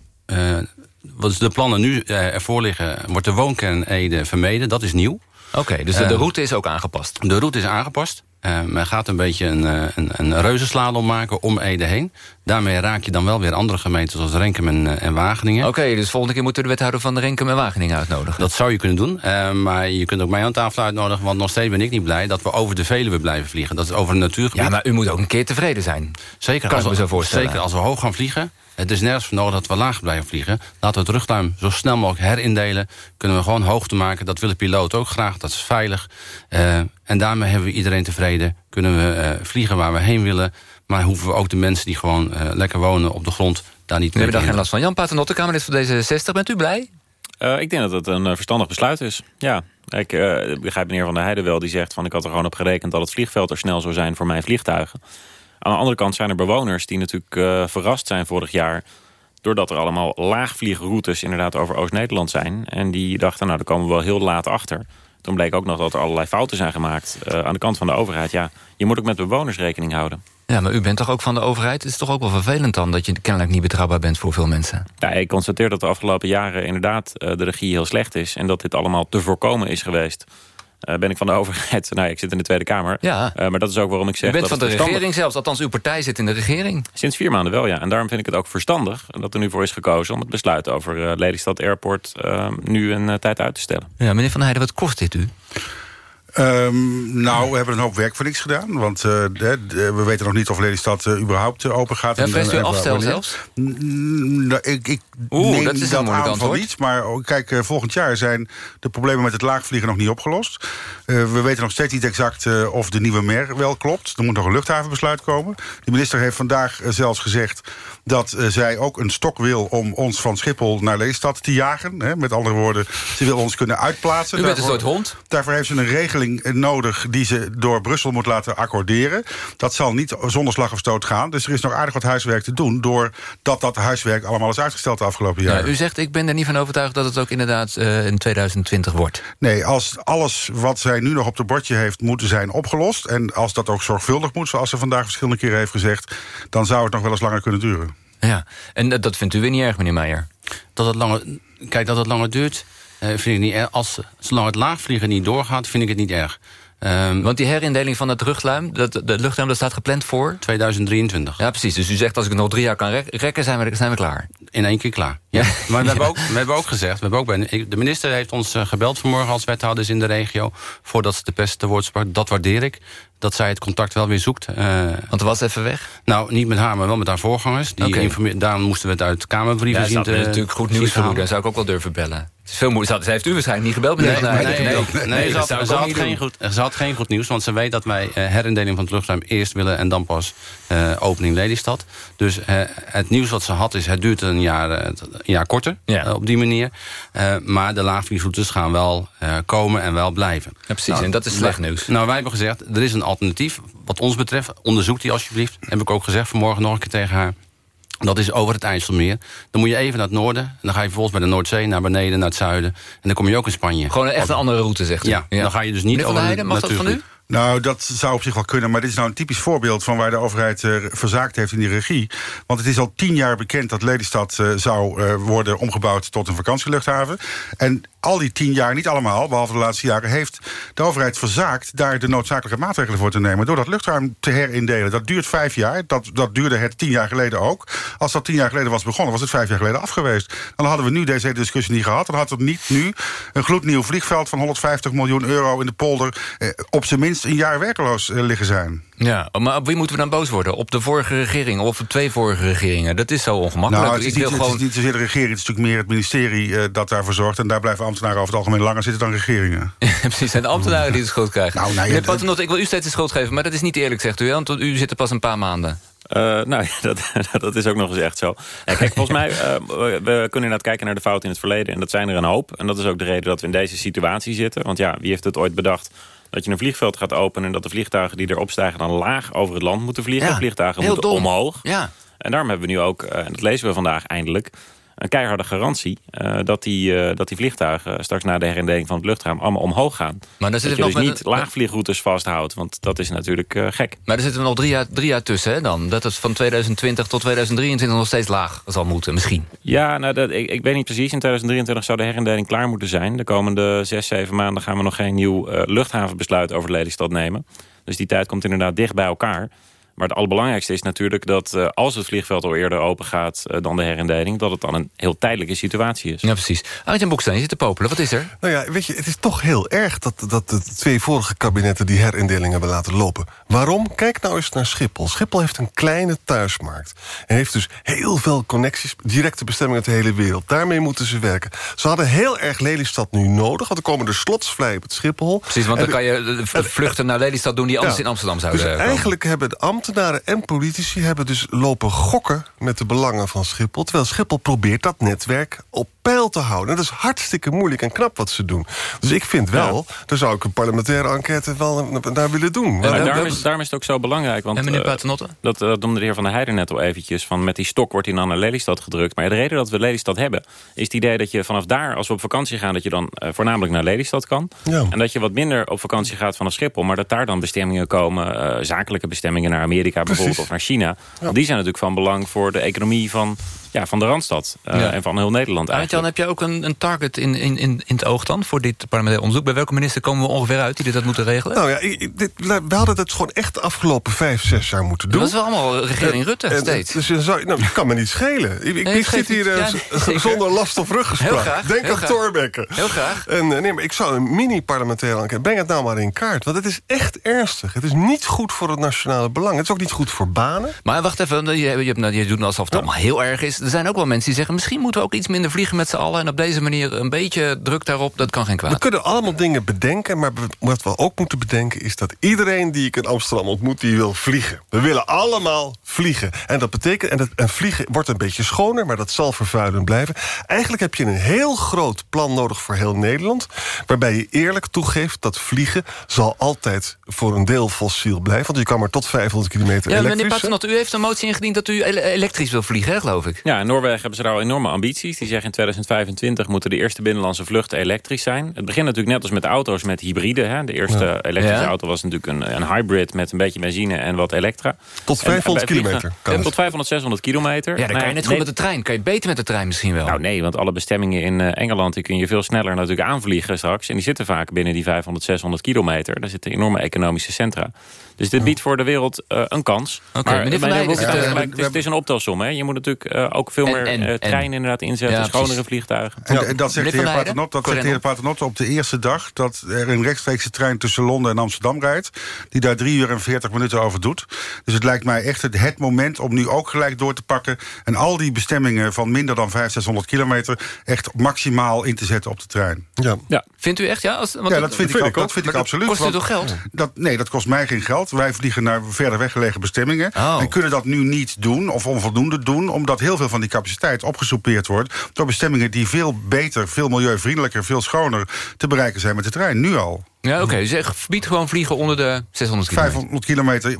wat de plannen nu ervoor liggen, wordt de woonkern Ede vermeden. Dat is nieuw. Oké, okay, dus de, de route is ook aangepast? De route is aangepast. Uh, men gaat een beetje een, een, een reuzenslalom maken om Ede heen. Daarmee raak je dan wel weer andere gemeenten zoals Renkum en, en Wageningen. Oké, okay, dus volgende keer moeten we de wethouder van de Renkum en Wageningen uitnodigen. Dat zou je kunnen doen, uh, maar je kunt ook mij aan tafel uitnodigen... want nog steeds ben ik niet blij dat we over de Veluwe blijven vliegen. Dat is over een natuurgebied. Ja, maar u moet ook een keer tevreden zijn. Zeker, kan als me zo voorstellen. Zeker, als we hoog gaan vliegen... Het is nergens voor nodig dat we laag blijven vliegen. Laten we het rugruim zo snel mogelijk herindelen. Kunnen we gewoon hoogte maken. Dat willen piloten ook graag. Dat is veilig. Uh, en daarmee hebben we iedereen tevreden. Kunnen we uh, vliegen waar we heen willen. Maar hoeven we ook de mensen die gewoon uh, lekker wonen op de grond... daar niet we hebben daar geen last van. Jan Paternotte, Kamerlid van D66. Bent u blij? ik denk dat het een verstandig besluit is. Ja, ik begrijp meneer Van der Heijden wel. Die zegt van ik had er gewoon op gerekend dat het vliegveld er snel zou zijn voor mijn vliegtuigen. Aan de andere kant zijn er bewoners die natuurlijk uh, verrast zijn vorig jaar... doordat er allemaal laagvliegroutes inderdaad over Oost-Nederland zijn. En die dachten, nou, daar komen we wel heel laat achter. Toen bleek ook nog dat er allerlei fouten zijn gemaakt uh, aan de kant van de overheid. Ja, je moet ook met bewoners rekening houden. Ja, maar u bent toch ook van de overheid? Het is toch ook wel vervelend dan dat je kennelijk niet betrouwbaar bent voor veel mensen? Ja, ik constateer dat de afgelopen jaren inderdaad uh, de regie heel slecht is... en dat dit allemaal te voorkomen is geweest. Uh, ben ik van de overheid. Nou, ik zit in de Tweede Kamer. Ja. Uh, maar dat is ook waarom ik zeg... U bent dat van de regering zelfs, althans uw partij zit in de regering. Sinds vier maanden wel, ja. En daarom vind ik het ook verstandig dat er nu voor is gekozen... om het besluit over uh, Lelystad Airport nu een tijd uit te stellen. Ja, meneer Van Heijden, wat kost dit u? Um, nou, we hebben een hoop werk voor niks gedaan. Want uh, de, de, we weten nog niet of Lelystad uh, überhaupt uh, open gaat. Ja, vreest u afstel zelfs? Nou, ik ik Oeh, neem dat, is dat aan van niets. Maar oh, kijk, volgend jaar zijn de problemen met het laagvliegen nog niet opgelost. we weten nog steeds niet exact of de nieuwe mer wel klopt. Er moet nog een luchthavenbesluit komen. De minister heeft vandaag zelfs gezegd dat zij ook een stok wil... om ons van Schiphol naar Lelystad te jagen. Hè? Met andere woorden, ze wil ons kunnen uitplaatsen. U bent een soort hond. Daarvoor heeft ze een regeling nodig die ze door Brussel moet laten accorderen. Dat zal niet zonder slag of stoot gaan. Dus er is nog aardig wat huiswerk te doen... doordat dat huiswerk allemaal is uitgesteld de afgelopen jaren. Ja, u zegt, ik ben er niet van overtuigd dat het ook inderdaad uh, in 2020 wordt. Nee, als alles wat zij nu nog op de bordje heeft moeten zijn opgelost... en als dat ook zorgvuldig moet, zoals ze vandaag verschillende keren heeft gezegd... dan zou het nog wel eens langer kunnen duren. Ja, en dat vindt u weer niet erg, meneer Meijer? Dat het langer, kijk, dat het langer duurt, vind ik niet erg. Als, zolang het laagvliegen niet doorgaat, vind ik het niet erg. Um, Want die herindeling van het luchtruim, dat, de luchtruim dat staat gepland voor? 2023. Ja, precies. Dus u zegt als ik het nog drie jaar kan rekken, zijn we, zijn we klaar. In één keer klaar. Ja. Maar we, hebben ook, we hebben ook gezegd, we hebben ook bij, de minister heeft ons uh, gebeld vanmorgen als wethouders in de regio... voordat ze de pest te woord sprak. Dat waardeer ik dat zij het contact wel weer zoekt. Uh, Want er was even weg? Nou, niet met haar, maar wel met haar voorgangers. Die okay. Daarom moesten we het uit Kamerbrieven ja, zien te... natuurlijk goed nieuws voor u, dan zou ik ook wel durven bellen. Het is veel moeilijk. Ze heeft u waarschijnlijk niet gebeld, meneer nee, nee, nee, ze, had, ze, had geen goed, ze had geen goed nieuws, want ze weet dat wij uh, herindeling van het luchtruim eerst willen... en dan pas uh, opening Lelystad. Dus uh, het nieuws wat ze had is, het duurt een jaar, een jaar korter ja. op die manier. maar de laagvliegroutes gaan wel komen en wel blijven. Ja, precies, nou, en dat is slecht nieuws. Nou, wij hebben gezegd, er is een alternatief. Wat ons betreft, onderzoek die alsjeblieft. Heb ik ook gezegd vanmorgen nog een keer tegen haar. Dat is over het IJsselmeer. Dan moet je even naar het noorden. En dan ga je vervolgens bij de Noordzee naar beneden, naar het zuiden. En dan kom je ook in Spanje. Gewoon echt een andere route, zegt u? Ja, dan ga je dus niet over... Heijden, mag dat van u? Nou, dat zou op zich wel kunnen. Maar dit is nou een typisch voorbeeld van waar de overheid uh, verzaakt heeft in die regie. Want het is al tien jaar bekend dat Lelystad uh, zou uh, worden omgebouwd tot een vakantieluchthaven. En al die tien jaar, niet allemaal, behalve de laatste jaren... heeft de overheid verzaakt daar de noodzakelijke maatregelen voor te nemen... door dat luchtruim te herindelen. Dat duurt vijf jaar. Dat, dat duurde het tien jaar geleden ook. Als dat tien jaar geleden was begonnen, was het vijf jaar geleden afgeweest. Dan hadden we nu deze discussie niet gehad. Dan had het niet nu een gloednieuw vliegveld van 150 miljoen euro in de polder... Eh, op zijn minst een jaar werkeloos eh, liggen zijn. Ja, maar op wie moeten we dan boos worden? Op de vorige regering of op twee vorige regeringen? Dat is zo ongemakkelijk. Nou, het, is niet, gewoon... het is niet zozeer de regering, het is natuurlijk meer het ministerie uh, dat daarvoor zorgt. En daar blijven ambtenaren over het algemeen langer zitten dan regeringen. Ja, precies, zijn de ambtenaren die de schuld krijgen. Nou, nou, Meneer ik wil u steeds de schuld geven, maar dat is niet eerlijk, zegt u. Want u zit er pas een paar maanden. Uh, nou, dat, dat is ook nog eens echt zo. Ja, kijk, volgens mij, uh, we kunnen inderdaad kijken naar de fouten in het verleden. En dat zijn er een hoop. En dat is ook de reden dat we in deze situatie zitten. Want ja, wie heeft het ooit bedacht dat je een vliegveld gaat openen... en dat de vliegtuigen die erop stijgen dan laag over het land moeten vliegen. Ja, vliegtuigen moeten omhoog. Ja. En daarom hebben we nu ook, en dat lezen we vandaag eindelijk een keiharde garantie uh, dat, die, uh, dat die vliegtuigen straks na de herindeling van het luchtruim allemaal omhoog gaan. Maar dan zit dat je nog dus niet laagvliegroutes vasthoudt, want dat is natuurlijk uh, gek. Maar er zitten nog drie jaar, drie jaar tussen, hè, dan? Dat het van 2020 tot 2023 nog steeds laag zal moeten, misschien. Ja, nou, dat, ik, ik weet niet precies. In 2023 zou de herindeling klaar moeten zijn. De komende zes, zeven maanden gaan we nog geen nieuw luchthavenbesluit over Lelystad nemen. Dus die tijd komt inderdaad dicht bij elkaar. Maar het allerbelangrijkste is natuurlijk dat uh, als het vliegveld al eerder open gaat uh, dan de herindeling, dat het dan een heel tijdelijke situatie is. Ja, precies. Arjen Boekstein, je zit te popelen. Wat is er? Nou ja, weet je, het is toch heel erg dat, dat de twee vorige kabinetten die herindeling hebben laten lopen. Waarom? Kijk nou eens naar Schiphol. Schiphol heeft een kleine thuismarkt. En heeft dus heel veel connecties, directe bestemmingen uit de hele wereld. Daarmee moeten ze werken. Ze hadden heel erg Lelystad nu nodig, want er komen de slotsvlei op het Schiphol. Precies, want dan kan je vluchten naar Lelystad doen die anders in Amsterdam zouden dus komen. eigenlijk hebben de ambtenaren ambtenaren en politici hebben dus lopen gokken met de belangen van Schiphol... terwijl Schiphol probeert dat netwerk op peil te houden. En dat is hartstikke moeilijk en knap wat ze doen. Dus ik vind wel, ja. daar zou ik een parlementaire enquête wel naar willen doen. Ja, daarom, is, daarom is het ook zo belangrijk. Want, en meneer eh, Paternotte? dat, dat noemde de heer Van der Heijden net al eventjes. Van met die stok wordt hij dan naar Lelystad gedrukt. Maar de reden dat we Lelystad hebben... is het idee dat je vanaf daar, als we op vakantie gaan... dat je dan uh, voornamelijk naar Lelystad kan. Ja. En dat je wat minder op vakantie gaat vanaf Schiphol. Maar dat daar dan bestemmingen komen... Uh, zakelijke bestemmingen naar Amerika bijvoorbeeld of naar China. Ja. Die zijn natuurlijk van belang voor de economie van Ja, van de Randstad uh, Ja. en van heel Nederland Jan, eigenlijk. heb jij ook een, een target in, in, in, in het oog dan... voor dit parlementair onderzoek? Bij welke minister komen we ongeveer uit die dit had moeten regelen? Nou ja, ik- dit, we hadden het gewoon echt de afgelopen vijf, zes jaar moeten doen. Dat was wel allemaal regering En- Rutte en- steeds. Dus je zou, nou, dat kan me niet schelen. Ik, ik, Nee, ik het zit hier eh, Ja, zonder last of ruggespraak. Heel graag, Denk heel aan graag. Thorbecke. Heel graag. En, eh, nee, maar ik zou een mini-parlementaire enquête... breng het nou maar in kaart. Want het is echt ernstig. Het is niet goed voor het nationale belang. Het is ook niet goed voor banen. Maar wacht even, je, nou, je doet alsof het allemaal heel erg is. Er zijn ook wel mensen die zeggen... misschien moeten we ook iets minder vliegen met z'n allen... en op deze manier een beetje druk daarop, dat kan geen kwaad. We kunnen allemaal dingen bedenken, maar wat we ook moeten bedenken... is dat iedereen die ik in Amsterdam ontmoet, die wil vliegen. We willen allemaal vliegen. En dat betekent, en, dat, en vliegen wordt een beetje schoner... maar dat zal vervuilend blijven. Eigenlijk heb je een heel groot plan nodig voor heel Nederland... waarbij je eerlijk toegeeft dat vliegen zal altijd voor een deel fossiel blijven. Want je kan maar tot 500 kilometer Ja, meneer elektrisch. hè? Paternotte, u heeft een motie ingediend... dat u ele- elektrisch wil vliegen, hè, geloof ik? Ja, in Noorwegen hebben ze daar al enorme ambities. Die zeggen in 2025 moeten de eerste binnenlandse vluchten elektrisch zijn. Het begint natuurlijk net als met auto's met hybride. Hè. De eerste Ja. elektrische Ja. auto was natuurlijk een, een hybrid... met een beetje benzine en wat elektra. Tot En 500 bij vliegen- kilometer kan Ja, het. tot 500, 600 kilometer. Ja, dan kan je net goed met de trein. Kan je beter met de trein misschien wel. Nou nee, want alle bestemmingen in eh, Engeland... die kun je veel sneller natuurlijk aanvliegen straks. En die zitten vaak binnen die 500, 600 kilometer. Daar zitten enorme economische centra. Dus dit biedt voor de wereld eh, een kans. Oké, maar meneer Van meneer Heijden, Wolf, is het, het, is- het is- het is een optelsom. Hè? Je moet natuurlijk eh, ook veel En- meer en- eh, en- treinen inderdaad inzetten. Ja, schonere vliegtuigen. En, en dat zegt de Meneer heer? Paternotte, dat zegt de heer Paternotte op de eerste dag... dat er een rechtstreekse trein tussen Londen en Amsterdam rijdt... die daar drie uur en veertig minuten over doet. Dus het lijkt mij echt het, het moment om nu ook gelijk door te pakken... en al die bestemmingen van minder dan 500, 600 kilometer... echt maximaal in te zetten op de trein. Ja. Ja. Vindt u echt, ja? Als, want ja, dat vind, ik, ook, dat vind ik Maar absoluut. Kost u want toch geld? Dat, nee, dat kost mij geen geld. Wij vliegen naar verder weggelegen bestemmingen. Oh. En kunnen dat nu niet doen, of onvoldoende doen... omdat heel veel van die capaciteit opgesoupeerd wordt... door bestemmingen die veel beter, veel milieuvriendelijker... veel schoner te bereiken zijn met de trein. Nu al. Ja, oké. Dus echt verbied gewoon vliegen onder de 600 kilometer. 500 kilometer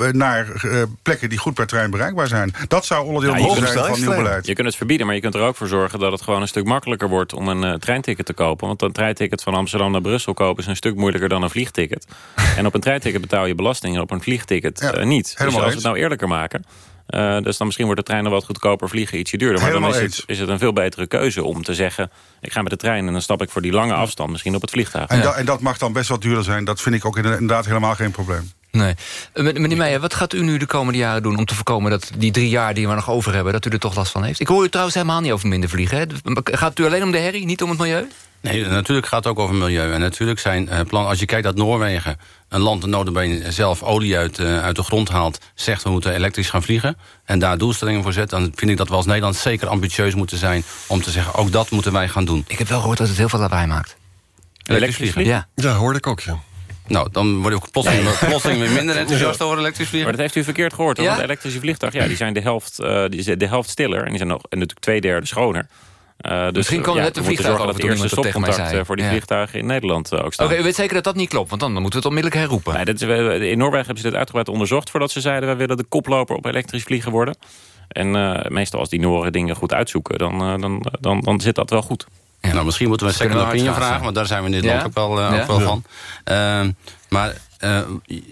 eh, naar eh, plekken die goed per trein bereikbaar zijn. Dat zou onderdeel Ja, moeten zijn van nieuw beleid. je kunt het verbieden, maar je kunt er ook voor zorgen... dat het gewoon een stuk makkelijker wordt om een eh, treinticket te kopen. Want een treinticket van Amsterdam naar Brussel kopen... is een stuk moeilijker dan een vliegticket. en op een treinticket betaal je belasting en op een vliegticket Ja, niet. Dus helemaal als we het nou eerlijker maken... eh, dus dan misschien wordt de trein nog wat goedkoper, vliegen ietsje duurder. Maar dan is het, is het een veel betere keuze om te zeggen... ik ga met de trein en dan stap ik voor die lange afstand misschien op het vliegtuig. En, dat, en dat mag dan best wat duurder zijn. Dat vind ik ook inderdaad helemaal geen probleem. Nee. Eh, men- Meneer Meijer, wat gaat u nu de komende jaren doen... om te voorkomen dat die drie jaar die we nog over hebben... dat u er toch last van heeft? Ik hoor u trouwens helemaal niet over minder vliegen. Hè? Gaat het u alleen om de herrie, niet om het milieu? Nee, natuurlijk gaat het ook over milieu. En natuurlijk zijn eh, plannen... Als je kijkt dat Noorwegen, een land dat notabene zelf olie uit, eh, uit de grond haalt... zegt we moeten elektrisch gaan vliegen en daar doelstellingen voor zet... dan vind ik dat we als Nederland zeker ambitieus moeten zijn... om te zeggen, ook dat moeten wij gaan doen. Ik heb wel gehoord dat het heel veel lawaai maakt. Elektrisch vliegen? Ja. Ja, hoorde ik ook, ja. Nou, dan word ik ook plotseling, plotseling weer minder enthousiast over elektrisch vliegen. Maar dat heeft u verkeerd gehoord. hoor, Ja? Want elektrische vliegtuigen ja, die zijn de helft, eh, die zijn de helft stiller. En die zijn nog, en natuurlijk twee derde schoner. Eh, dus, Misschien komen ja, net een we moeten vliegtuig zorgen dat over de toen eerste tegen mij stopcontact zei. eh, voor die Ja. vliegtuigen in Nederland eh, ook staan. Oké, u weet zeker dat dat niet klopt, want dan moeten we het onmiddellijk herroepen. Nee, dat is, in Noorwegen hebben ze dit uitgebreid onderzocht... voordat ze zeiden, wij willen de koploper op elektrisch vliegen worden. En eh, meestal als die Noren dingen goed uitzoeken... dan, dan, dan, dan zit dat wel goed. Nou, misschien moeten we een second opinion vragen... want daar zijn we in Nederland Ja? ook wel, Ja? ook wel Ja. van. Maar eh,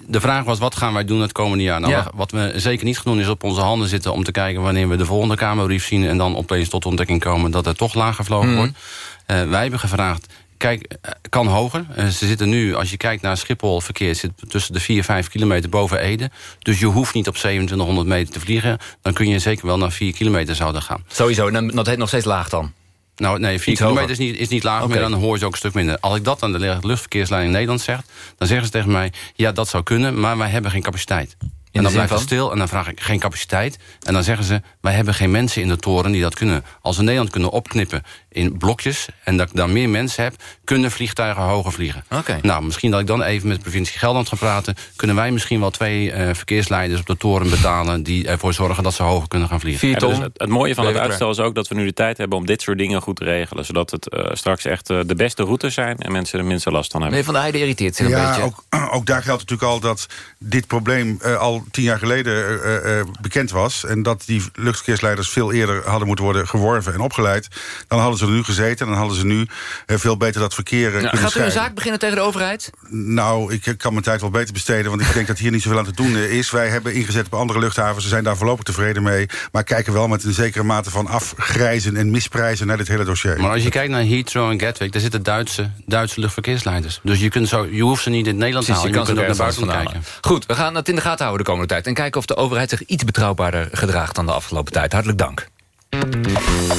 de vraag was, wat gaan wij doen het komende jaar? Nou, Ja. Wat we zeker niet gaan doen is op onze handen zitten... om te kijken wanneer we de volgende Kamerbrief zien... en dan opeens tot de ontdekking komen dat er toch laag gevlogen Mhm. wordt. Eh, wij hebben gevraagd, kijk, eh, kan hoger. Ze zitten nu, als je kijkt naar Schiphol verkeer... zit tussen de 4 5 kilometer boven Ede. Dus je hoeft niet op 2700 meter te vliegen. Dan kun je zeker wel naar 4 kilometer zouden gaan. Sowieso, en dan- dat heet nog steeds laag dan. Nou, nee, 4 Iets kilometer is niet, is niet laag meer, dan hoor je ze ook een stuk minder. Als ik dat aan de luchtverkeersleiding Nederland zeg... dan zeggen ze tegen mij, ja, dat zou kunnen, maar wij hebben geen capaciteit. En dan blijft het stil en dan vraag ik geen capaciteit. En dan zeggen ze, wij hebben geen mensen in de toren die dat kunnen. Als we Nederland kunnen opknippen in blokjes... en dat ik daar meer mensen heb, kunnen vliegtuigen hoger vliegen. Oké. Nou, misschien dat ik dan even met de provincie Gelderland ga praten... kunnen wij misschien wel twee eh, verkeersleiders op de toren betalen... die ervoor zorgen dat ze hoger kunnen gaan vliegen. Vier dus het, het mooie van het uitstel is ook dat we nu de tijd hebben... om dit soort dingen goed te regelen. Zodat het eh, straks echt eh, de beste routes zijn... en mensen er minste last van hebben. Meneer Van der Heijden irriteert zich een Ja, beetje. ook, ook daar geldt natuurlijk al dat dit probleem eh, al tien jaar geleden eh, eh, bekend was. En dat die luchtverkeersleiders veel eerder hadden moeten worden geworven en opgeleid. Dan hadden ze er nu gezeten... dan hadden ze nu eh, veel beter dat verkeer nou, kunnen Gaat u een zaak beginnen tegen de overheid? Nou, ik kan mijn tijd wel beter besteden... want ik denk dat hier niet zoveel aan te doen is. Wij hebben ingezet op andere luchthavens. Ze zijn daar voorlopig tevreden mee. Maar kijken wel met een zekere mate van afgrijzen en misprijzen... naar dit hele dossier. Maar als je kijkt naar Heathrow en Gatwick... daar zitten Duitse, Duitse luchtverkeersleiders. Dus je, kunt zo, je hoeft ze niet in het Nederland te halen. Je, je kunt ook naar buiten kijken. Goed, we gaan het in de gaten houden de komende tijd. En kijken of de overheid zich iets betrouwbaarder gedraagt... dan de afgelopen tijd. Hartelijk dank.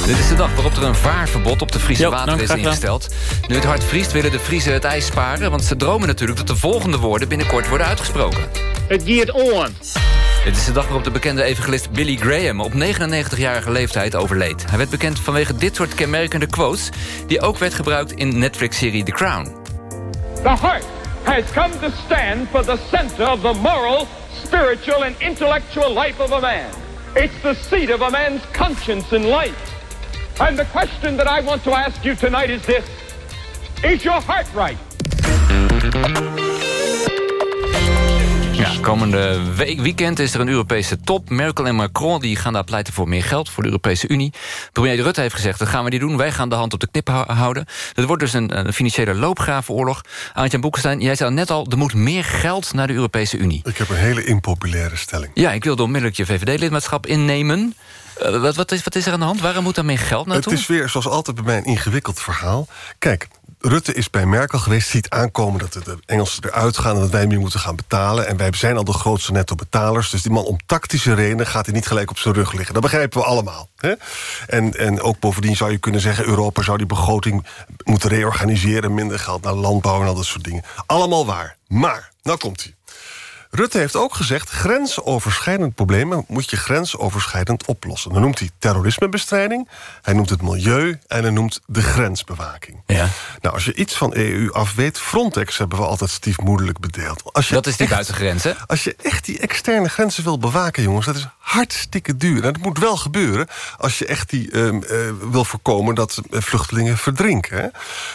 Dit is de dag waarop er een vaarverbod op de Friese Jo, water is ingesteld. Nu het hard vriest willen de Friese het ijs sparen... want ze dromen natuurlijk dat de volgende woorden binnenkort worden uitgesproken. Het geert on. Dit is de dag waarop de bekende evangelist Billy Graham... op 99-jarige leeftijd overleed. Hij werd bekend vanwege dit soort kenmerkende quotes... die ook werd gebruikt in Netflix-serie The Crown. The heart has come to stand for the center of the moral, spiritual and intellectual life of a man. It's the seat of a man's conscience in life. And the question that I want to ask you tonight is this. Is your heart right? Ja, komende week, weekend is er een Europese top. Merkel en Macron die gaan daar pleiten voor meer geld voor de Europese Unie. Premier Rutte heeft gezegd, dat gaan we niet doen. Wij gaan de hand op de knip houden. Het wordt dus een, een financiële loopgravenoorlog. Aantje Boekenstein, jij zei net al... er moet meer geld naar de Europese Unie. Ik heb een hele impopulaire stelling. Ja, ik wilde onmiddellijk je VVD-lidmaatschap innemen... Uh, wat, wat, is, wat is er aan de hand? Waarom moet er meer geld naartoe? Het is weer, zoals altijd bij mij, een ingewikkeld verhaal. Kijk, Rutte is bij Merkel geweest, ziet aankomen dat de Engelsen eruit gaan... en dat wij meer moeten gaan betalen. En wij zijn al de grootste netto-betalers. Dus die man om tactische redenen gaat hij niet gelijk op zijn rug liggen. Dat begrijpen we allemaal. Hè? En, en ook bovendien zou je kunnen zeggen... Europa zou die begroting moeten reorganiseren... minder geld naar landbouw en al dat soort dingen. Allemaal waar. Maar, nou komt hij. Rutte heeft ook gezegd... grensoverschrijdend problemen moet je grensoverschrijdend oplossen. Dan noemt hij terrorismebestrijding, hij noemt het milieu... en hij noemt de grensbewaking. Ja. Nou, als je iets van EU af weet... Frontex hebben we altijd stiefmoederlijk bedeeld. Als je dat is die echt, buitengrens, hè? Als je echt die externe grenzen wil bewaken, jongens... dat is hartstikke duur. En dat moet wel gebeuren als je echt die, uh, uh, wil voorkomen... dat vluchtelingen verdrinken. Hè?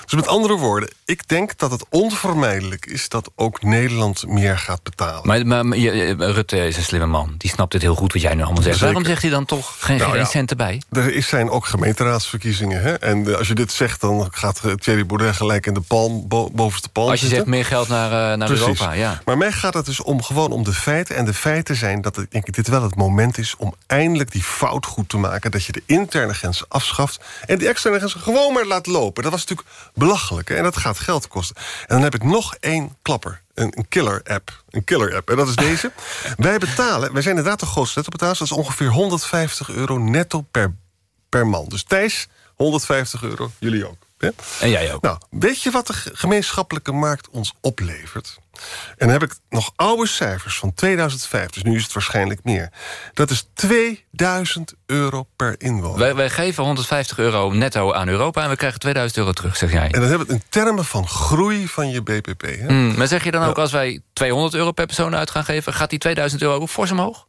Dus met andere woorden, ik denk dat het onvermijdelijk is... dat ook Nederland meer gaat betalen. Maar, maar je, Rutte is een slimme man. Die snapt het heel goed wat jij nu allemaal zegt. Zeker. Waarom zegt hij dan toch geen, Nou geen cent erbij? Er zijn ook gemeenteraadsverkiezingen. Hè? En eh, als je dit zegt, dan gaat eh, Thierry Baudet gelijk in de palm, bo bovenste palm Als je zitten. zegt meer geld naar, eh, naar. Europa, ja. Maar mij gaat het dus om, gewoon om de feiten. En de feiten zijn dat het, denk ik, dit wel het moment is... om eindelijk die fout goed te maken. Dat je de interne grenzen afschaft. En die externe grenzen gewoon maar laat lopen. Dat was natuurlijk belachelijk. Hè? En dat gaat geld kosten. En dan heb ik nog één klapper. Een, killer-app. Een killer-app. En dat is deze. wij betalen, wij zijn inderdaad de grootste netto-betalers. Dat is ongeveer 150 euro netto per, per man. Dus Thijs, 150 euro. Jullie ook. Hè? En jij ook. Nou, weet je wat de ge- gemeenschappelijke markt ons oplevert? En dan heb ik nog oude cijfers van 2005, dus nu is het waarschijnlijk meer. Dat is 2000 euro per inwoner. Wij, wij geven 150 euro netto aan Europa... en we krijgen 2000 euro terug, zeg jij. En dan hebben we het in termen van groei van je BBP. Hè? Hmm, maar zeg je dan ook als wij 200 euro per persoon uit gaan geven... gaat die 2000 euro ook fors omhoog?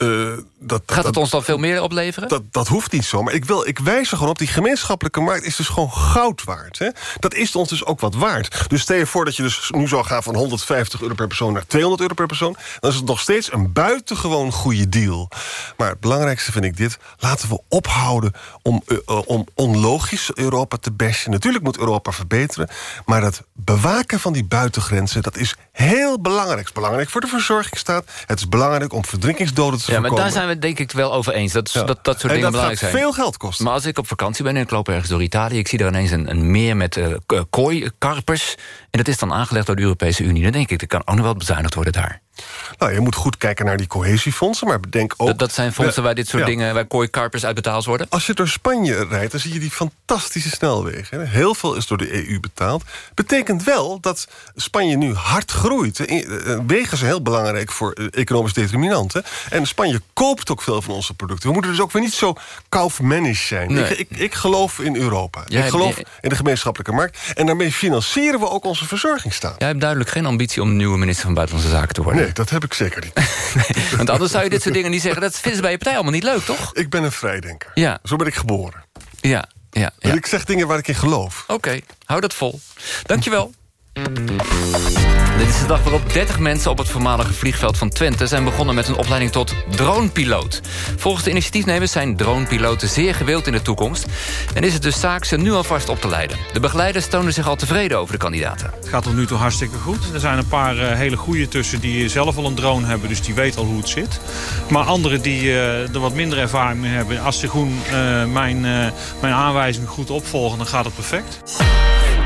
Eh, dat, Gaat het dat- ons dan veel meer opleveren? Dat, dat hoeft niet zo, maar ik, wil, ik wijs er gewoon op... die gemeenschappelijke markt is dus gewoon goud waard. Hè? Dat is ons dus ook wat waard. Dus stel je voor dat je dus nu zou gaan van 150 euro per persoon... naar 200 euro per persoon... dan is het nog steeds een buitengewoon goede deal. Maar het belangrijkste vind ik dit... laten we ophouden om, eh, eh, om onlogisch Europa te bashen. Natuurlijk moet Europa verbeteren... maar dat bewaken van die buitengrenzen... dat is heel belangrijk. Het is belangrijk voor de verzorgingsstaat. Het is belangrijk om verdrinkingsdoden te Ja, maar daar zijn we het denk ik wel over eens. Dat, dat, dat soort En dingen dat belangrijk gaat zijn. veel geld kosten. Maar als ik op vakantie ben en ik loop ergens door Italië... ik zie er ineens een, een meer met eh, k- kooikarpers... en dat is dan aangelegd door de Europese Unie. Dan denk ik, er kan ook nog wel bezuinigd worden daar. Nou, je moet goed kijken naar die cohesiefondsen, maar bedenk ook... Dat, dat zijn fondsen waar dit soort Ja. dingen... waar kooikarpers uitbetaald worden? Als je door Spanje rijdt, dan zie je die fantastische snelwegen. Heel veel is door de EU betaald. Betekent wel dat Spanje nu hard groeit. hè. Eh, Wegen zijn heel belangrijk voor eh, economisch determinanten. En Spanje koopt ook veel van onze producten. We moeten dus ook weer niet zo kaufmannisch zijn. Nee. Ik, ik, ik geloof in Europa. Jij- ik geloof in de gemeenschappelijke markt. En daarmee financieren we ook onze verzorgingsstaat. Jij hebt duidelijk geen ambitie om nieuwe minister van Buitenlandse Zaken te worden. Nee, dat heb ik zeker niet. Want anders zou je dit soort dingen niet zeggen. Dat vinden ze bij je partij allemaal niet leuk, toch? Ik ben een vrijdenker. Ja. Zo ben ik geboren. Ja, ja, En ja. ik zeg dingen waar ik in geloof. Oké, hou dat vol. Dankjewel. Dit is de dag waarop 30 mensen op het voormalige vliegveld van Twente... zijn begonnen met een opleiding tot dronepiloot. Volgens de initiatiefnemers zijn dronepiloten zeer gewild in de toekomst... en is het dus zaak ze nu alvast op te leiden. De begeleiders tonen zich al tevreden over de kandidaten. Het gaat tot nu toe hartstikke goed. Er zijn een paar uh, hele goede tussen die zelf al een drone hebben... dus die weten al hoe het zit. Maar anderen die uh, er wat minder ervaring mee hebben... als ze groen, uh, mijn, mijn aanwijzing goed opvolgen, dan gaat het perfect.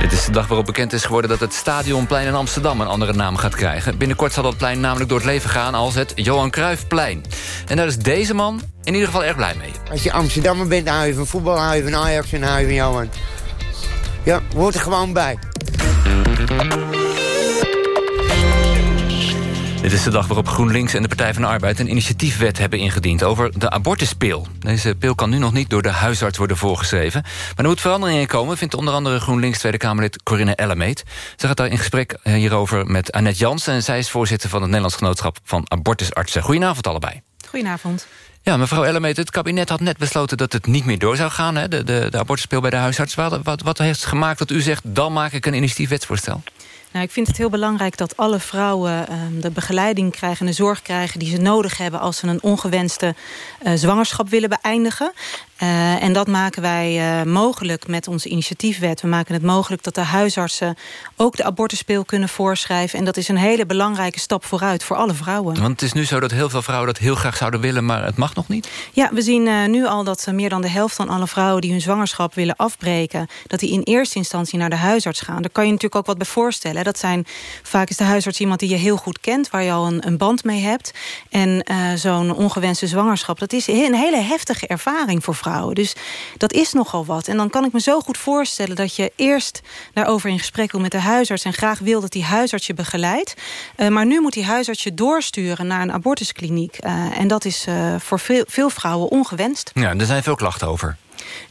Dit is de dag waarop bekend is geworden dat het Stadionplein in Amsterdam een andere naam gaat krijgen. Binnenkort zal dat plein namelijk door het leven gaan als het Johan Cruijffplein. En daar is deze man in ieder geval erg blij mee. Als je Amsterdammer bent, dan hou je van voetbal, hou je van Ajax en hou je van Johan. Ja, hoort er gewoon bij. Dit is de dag waarop GroenLinks en de Partij van de Arbeid... een initiatiefwet hebben ingediend over de abortuspil. Deze pil kan nu nog niet door de huisarts worden voorgeschreven. Maar er moet verandering in komen, vindt onder andere GroenLinks... Tweede Kamerlid Corinne Ellemeet. Ze gaat daar in gesprek hierover met Annette Jansen... en zij is voorzitter van het Nederlands Genootschap van Abortusartsen. Goedenavond allebei. Goedenavond. Ja, mevrouw Ellemeet, het kabinet had net besloten dat het niet meer door zou gaan... Hè? De, de, de abortuspil bij de huisarts. Wat, wat, wat heeft gemaakt dat u zegt, dan maak ik een initiatiefwetsvoorstel? Nou, ik vind het heel belangrijk dat alle vrouwen uh, de begeleiding krijgen... en de zorg krijgen die ze nodig hebben... als ze een ongewenste uh, zwangerschap willen beëindigen. Uh, en dat maken wij uh, mogelijk met onze initiatiefwet. We maken het mogelijk dat de huisartsen ook de abortuspeel kunnen voorschrijven. En dat is een hele belangrijke stap vooruit voor alle vrouwen. Want het is nu zo dat heel veel vrouwen dat heel graag zouden willen... maar het mag nog niet? Ja, we zien uh, nu al dat meer dan de helft van alle vrouwen... die hun zwangerschap willen afbreken... dat die in eerste instantie naar de huisarts gaan. Daar kan je natuurlijk ook wat bij voorstellen. Dat zijn, vaak is de huisarts iemand die je heel goed kent... waar je al een, een band mee hebt. En zo'n ongewenste zwangerschap... dat is een hele heftige ervaring voor vrouwen. Dus dat is nogal wat. En dan kan ik me zo goed voorstellen dat je eerst daarover in gesprek wil met de huisarts... en graag wil dat die huisarts je begeleidt. Uh, maar nu moet die huisarts je doorsturen naar een abortuskliniek. Uh, en dat is voor veel, veel vrouwen ongewenst. Ja, er zijn veel klachten over.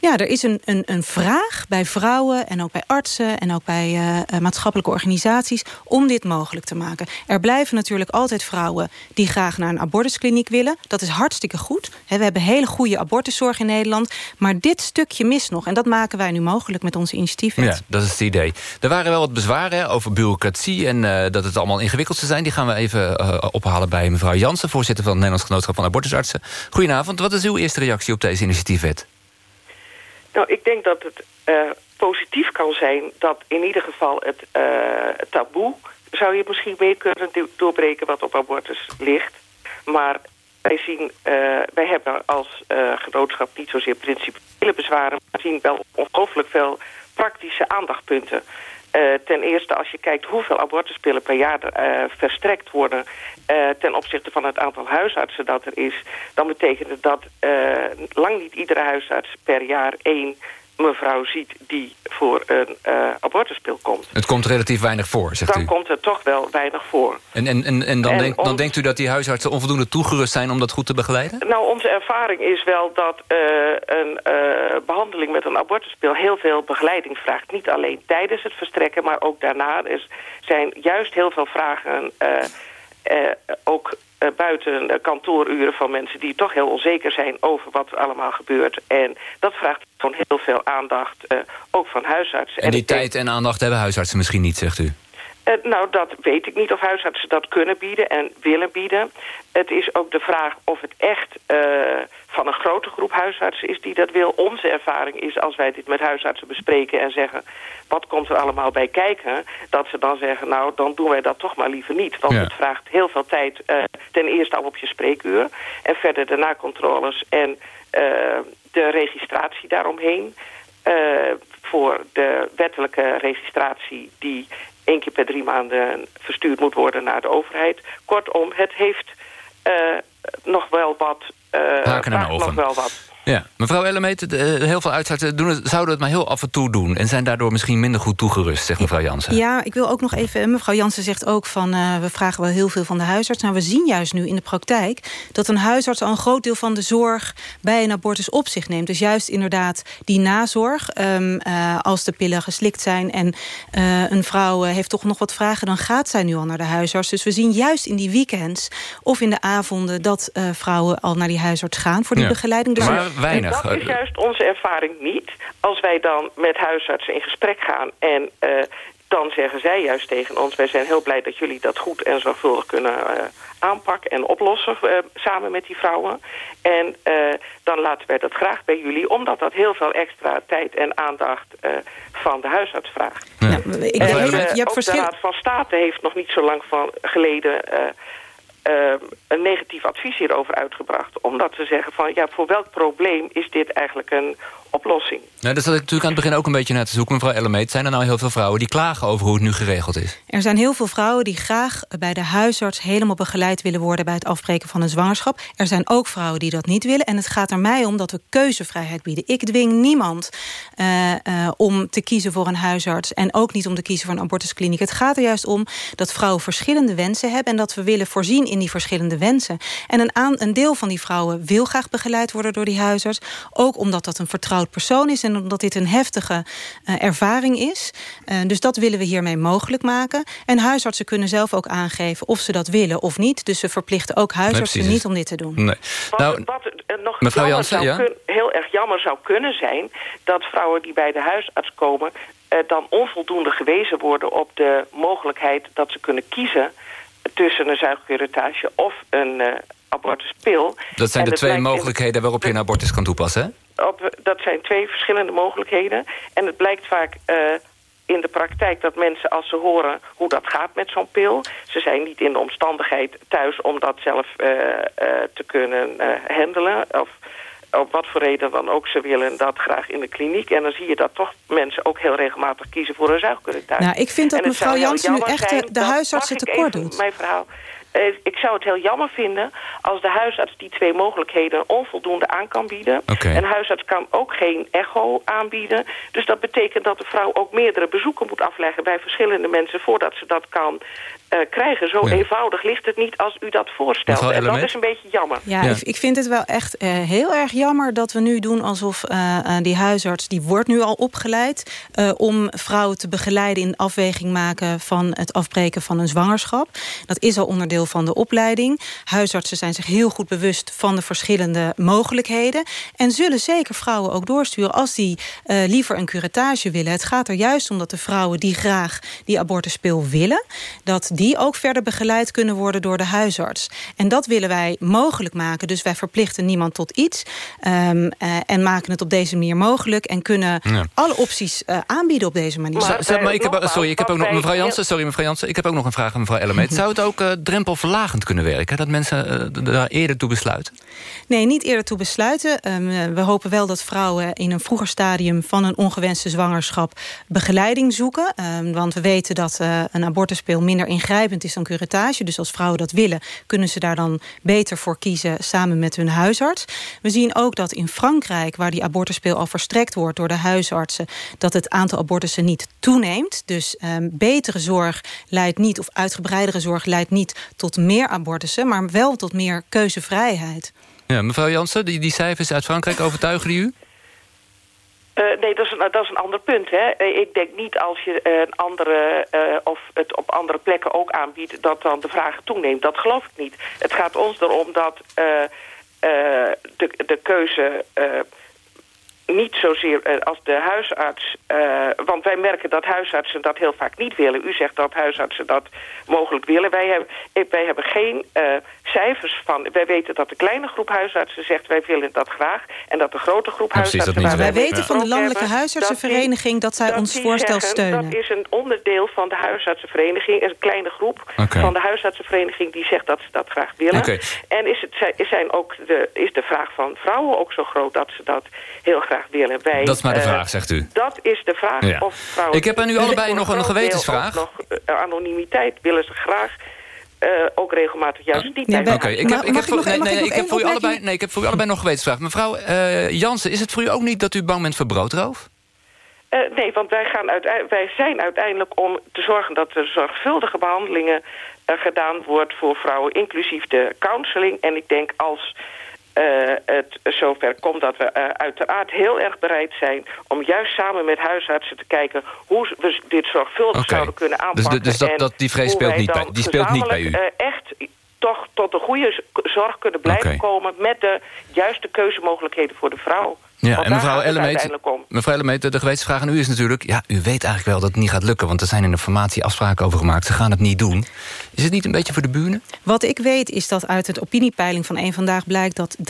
Ja, er is een, een, een vraag bij vrouwen en ook bij artsen... en ook bij uh, maatschappelijke organisaties om dit mogelijk te maken. Er blijven natuurlijk altijd vrouwen die graag naar een abortuskliniek willen. Dat is hartstikke goed. we hebben hele goede abortuszorg in Nederland. Maar dit stukje mist nog. En dat maken wij nu mogelijk met onze initiatieven. Ja, dat is het idee. Er waren wel wat bezwaren over bureaucratie... en uh, dat het allemaal ingewikkeld zou zijn. Die gaan we even ophalen bij mevrouw Jansen... voorzitter van het Nederlands Genootschap van Abortusartsen. Goedenavond. Wat is uw eerste reactie op deze initiatiefwet? Nou, ik denk dat het uh, positief kan zijn dat in ieder geval het uh, taboe... zou je misschien mee kunnen doorbreken wat op abortus ligt. Maar wij zien, uh, wij hebben als genootschap niet zozeer principiële bezwaren... maar zien wel ongelooflijk veel praktische aandachtpunten. ten eerste als je kijkt hoeveel abortuspillen per jaar verstrekt worden... Uh, ten opzichte van het aantal huisartsen dat er is... dan betekent het dat lang niet iedere huisarts per jaar één mevrouw ziet die voor een uh, abortuspil komt. Het komt relatief weinig voor, zegt dan u? Dan komt het toch wel weinig voor. En, en, en, en, dan, en denk, dan denkt u dat die huisartsen onvoldoende toegerust zijn... om dat goed te begeleiden? Nou, onze ervaring is wel dat uh, een uh, behandeling met een abortuspil... heel veel begeleiding vraagt. Niet alleen tijdens het verstrekken, maar ook daarna. Er zijn juist heel veel vragen... Ook uh, buiten de kantooruren van mensen die toch heel onzeker zijn over wat er allemaal gebeurt. En dat vraagt gewoon heel veel aandacht, uh, ook van huisartsen. En die en tijd en aandacht hebben huisartsen misschien niet, zegt u? Uh, nou, dat weet ik niet of huisartsen dat kunnen bieden en willen bieden. Het is ook de vraag of het echt uh, van een grote groep huisartsen is die dat wil. Onze ervaring is als wij dit met huisartsen bespreken en zeggen... wat komt er allemaal bij kijken, dat ze dan zeggen... nou, dan doen wij dat toch maar liever niet. Want ja. het vraagt heel veel tijd uh, ten eerste al op je spreekuur... en verder de nakontroles en de registratie daaromheen... voor de wettelijke registratie die één keer per drie maanden verstuurd moet worden naar de overheid. Kortom, het heeft uh, nog wel wat... Uh, Haken en ogen. Nog wel wat. Ja, mevrouw Ellemeet, heel veel uitsluiten doen het, zouden het maar heel af en toe doen... en zijn daardoor misschien minder goed toegerust, zegt mevrouw Jansen. Ja, ik wil ook nog even... Mevrouw Jansen zegt ook van, uh, we vragen wel heel veel van de huisarts. Nou, we zien juist nu in de praktijk... dat een huisarts al een groot deel van de zorg bij een abortus op zich neemt. Dus juist inderdaad die nazorg. Um, uh, als de pillen geslikt zijn en uh, een vrouw heeft toch nog wat vragen... dan gaat zij nu al naar de huisarts. Dus we zien juist in die weekends of in de avonden... dat vrouwen al naar die huisarts gaan voor die ja. begeleiding. Dus maar weinig. En dat is juist onze ervaring niet. Als wij dan met huisartsen in gesprek gaan... en uh, dan zeggen zij juist tegen ons... wij zijn heel blij dat jullie dat goed en zorgvuldig kunnen uh, aanpakken en oplossen... Uh, samen met die vrouwen. En uh, dan laten wij dat graag bij jullie... omdat dat heel veel extra tijd en aandacht van de huisarts vraagt. Ja. ik en, je hebt ook verschil... de Raad van State heeft nog niet zo lang van geleden... een negatief advies hierover uitgebracht. Omdat ze zeggen van, ja, voor welk probleem is dit eigenlijk een oplossing. Ja, daar zat ik natuurlijk aan het begin ook een beetje naar te zoeken, mevrouw Ellemeet. Zijn er nou heel veel vrouwen die klagen over hoe het nu geregeld is? Er zijn heel veel vrouwen die graag bij de huisarts helemaal begeleid willen worden... bij het afbreken van een zwangerschap. Er zijn ook vrouwen die dat niet willen. En het gaat er mij om dat we keuzevrijheid bieden. Ik dwing niemand uh, uh, om te kiezen voor een huisarts... en ook niet om te kiezen voor een abortuskliniek. Het gaat er juist om dat vrouwen verschillende wensen hebben... en dat we willen voorzien in die verschillende wensen. En een, aan, een deel van die vrouwen wil graag begeleid worden door die huisarts. Ook omdat dat een vertrouwd persoon is... en omdat dit een heftige uh, ervaring is. Uh, dus dat willen we hiermee mogelijk maken. En huisartsen kunnen zelf ook aangeven of ze dat willen of niet. Dus ze verplichten ook huisartsen nee, niet om dit te doen. Nee. Nou, wat, wat uh, nog mevrouw Janssen, ja? kun, heel erg jammer zou kunnen zijn... dat vrouwen die bij de huisarts komen... dan onvoldoende gewezen worden op de mogelijkheid dat ze kunnen kiezen tussen een zuigcurettage of een uh, abortuspil. Dat zijn de twee mogelijkheden waarop je een abortus kan toepassen, hè? Op, dat zijn twee verschillende mogelijkheden. En het blijkt vaak uh, in de praktijk dat mensen als ze horen hoe dat gaat met zo'n pil... ze zijn niet in de omstandigheid thuis om dat zelf uh, te kunnen handelen... of op wat voor reden dan ook, ze willen dat graag in de kliniek. En dan zie je dat toch mensen ook heel regelmatig kiezen voor een zuigkurentuig. Nou, ik vind dat mevrouw Jansen nu echt de, de huisartsen tekort doet. Mijn verhaal. Uh, ik zou het heel jammer vinden als de huisarts die twee mogelijkheden onvoldoende aan kan bieden. Okay. Een huisarts kan ook geen echo aanbieden. Dus dat betekent dat de vrouw ook meerdere bezoeken moet afleggen bij verschillende mensen voordat ze dat kan uh, krijgen. Zo ja. eenvoudig ligt het niet als u dat voorstelt. En dat is een beetje jammer. Ja, ja. Ik, ik, vind het wel echt uh, heel erg jammer dat we nu doen alsof uh, die huisarts... die wordt nu al opgeleid om vrouwen te begeleiden... in afweging maken van het afbreken van een zwangerschap. Dat is al onderdeel van de opleiding. Huisartsen zijn zich heel goed bewust van de verschillende mogelijkheden. En zullen zeker vrouwen ook doorsturen als die liever een curettage willen. Het gaat er juist om dat de vrouwen die graag die abortuspil willen... dat die die ook verder begeleid kunnen worden door de huisarts. En dat willen wij mogelijk maken. Dus wij verplichten niemand tot iets. Um, uh, en maken het op deze manier mogelijk. En kunnen ja. alle opties uh, aanbieden op deze manier. Maar, ik heb, sorry, ik heb ook nog, mevrouw Jansen, sorry mevrouw Jansen, ik heb ook nog een vraag aan mevrouw Ellemeet. Zou het ook uh, drempelverlagend kunnen werken? Dat mensen daar eerder toe besluiten? Nee, niet eerder toe besluiten. Um, we hopen wel dat vrouwen in een vroeger stadium van een ongewenste zwangerschap begeleiding zoeken. Um, want we weten dat een abortuspeel minder ingrijpend ingrijpend is dan curettage. Dus als vrouwen dat willen, kunnen ze daar dan beter voor kiezen... samen met hun huisarts. We zien ook dat in Frankrijk, waar die abortuspeel al verstrekt wordt... door de huisartsen, dat het aantal abortussen niet toeneemt. Dus um, betere zorg leidt niet, of uitgebreidere zorg leidt niet... tot meer abortussen, maar wel tot meer keuzevrijheid. Ja, mevrouw Jansen, die, die cijfers uit Frankrijk overtuigen die u? Uh, nee, dat is, een, dat is een ander punt. Hè. Uh, ik denk niet als je een andere, of het op andere plekken ook aanbiedt... dat dan de vraag toeneemt. Dat geloof ik niet. Het gaat ons erom dat de, de keuze niet zozeer uh, als de huisarts... Uh, want wij merken dat huisartsen dat heel vaak niet willen. U zegt dat huisartsen dat mogelijk willen. Wij hebben, wij hebben geen uh, cijfers van... Wij weten dat de kleine groep huisartsen zegt... wij willen dat graag. En dat de grote groep ja, huisartsen... Precies, wij weten ja. van de Landelijke Huisartsenvereniging... dat, zij dat ons voorstel zeggen, steunen. Dat is een onderdeel van de huisartsenvereniging. Een kleine groep okay. van de huisartsenvereniging... die zegt dat ze dat graag willen. Okay. En is, het, zijn ook de, is de vraag van vrouwen ook zo groot... dat ze dat heel graag willen. Wij, dat is maar de vraag, uh, zegt u. Dat is de vraag. Ja. Of vrouwen, Ik heb aan u allebei nog een gewetensvraag. Nog uh, anonimiteit willen ze graag. Uh, ook regelmatig juist die tijd. Oké, okay. ik heb, ik heb voor, nee, nee, ik heb voor u allebei, nee, ik heb voor u allebei nog een gewetensvraag. Mevrouw uh, Jansen, is het voor u ook niet dat u bang bent voor broodroof? Uh, nee, want wij, gaan wij zijn uiteindelijk om te zorgen dat er zorgvuldige behandelingen uh, gedaan wordt voor vrouwen, inclusief de counseling. En ik denk als het zover komt dat we uh, uiteraard heel erg bereid zijn... om juist samen met huisartsen te kijken... hoe we dit zorgvuldig okay. zouden kunnen aanpakken. Dus, dus dat, dat, die vrees speelt niet, bij, die speelt niet bij u? Uh, echt toch tot een goede zorg kunnen blijven okay. komen... met de juiste keuzemogelijkheden voor de vrouw. Ja, Want en mevrouw Ellemeet, mevrouw Ellemeet, de gewetensvraag aan u is natuurlijk... ja, u weet eigenlijk wel dat het niet gaat lukken... want er zijn in de formatie afspraken over gemaakt. Ze gaan het niet doen. Is het niet een beetje voor de buren? Wat ik weet is dat uit het opiniepeiling van één Vandaag blijkt... dat 63%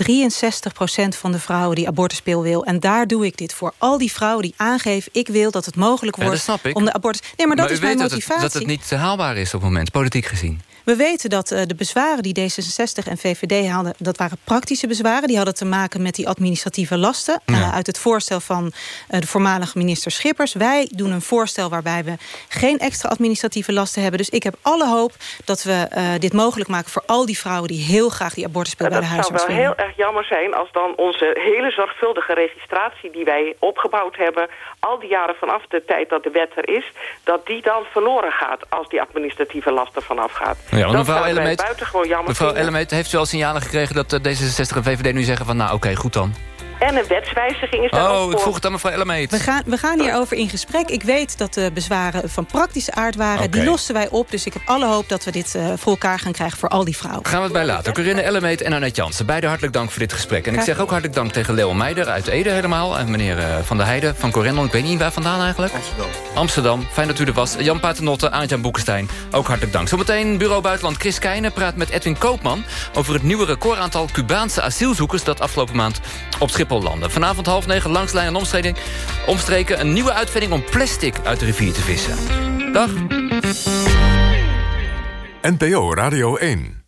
van de vrouwen die abortuspil wil... en daar doe ik dit voor. Al die vrouwen die aangeven... ik wil dat het mogelijk Ja, wordt dat snap ik. om de abortus... Nee, maar dat is mijn motivatie. Dat het, dat het niet haalbaar is op het moment, politiek gezien. We weten dat eh, de bezwaren die D66 en VVD hadden... dat waren praktische bezwaren. Die hadden te maken met die administratieve lasten. Ja. eh, uit het voorstel van eh, de voormalige minister Schippers. Wij doen een voorstel waarbij we geen extra administratieve lasten hebben. Dus ik heb alle hoop dat we eh, dit mogelijk maken... voor al die vrouwen die heel graag die abortuspil bij de Dat zou huisarts wel willen. heel erg jammer zijn als dan onze hele zorgvuldige registratie die wij opgebouwd hebben, al die jaren vanaf de tijd dat de wet er is, dat die dan verloren gaat als die administratieve last er vanaf gaat. Ja, dat mevrouw Ellemeet, buitengewoon jammer mevrouw. Ellemeet, heeft u al signalen gekregen dat eh, D66 en VVD nu zeggen van... nou, oké, goed dan. En een wetswijziging is daar ook Oh, ik voor. vroeg het aan mevrouw Ellemeet. We gaan, we gaan hierover in gesprek. Ik weet dat de bezwaren van praktische aard waren. Die lossen wij op. Dus ik heb alle hoop dat we dit eh, voor elkaar gaan krijgen voor al die vrouwen. Gaan we het bij later. Corinne Ellemeet en Annette Jansen. Beide hartelijk dank voor dit gesprek. En ik zeg ook hartelijk dank tegen Leo Meijer uit Ede helemaal. En meneer eh, Van der Heijden van Corendon. Ik weet niet waar vandaan eigenlijk. Amsterdam. Amsterdam. Fijn dat u er was. Jan Paternotte, Arjan Boekenstein. Ook hartelijk dank. Zometeen Bureau Buitenland Chris Keijnen praat met Edwin Koopman... over het nieuwe recordaantal Cubaanse asielzoekers... dat afgelopen maand op Schiphol landde. Vanavond half negen langs lijn en omstreken, omstreken... een nieuwe uitvinding om plastic uit de rivier te vissen. Dag. NPO Radio 1.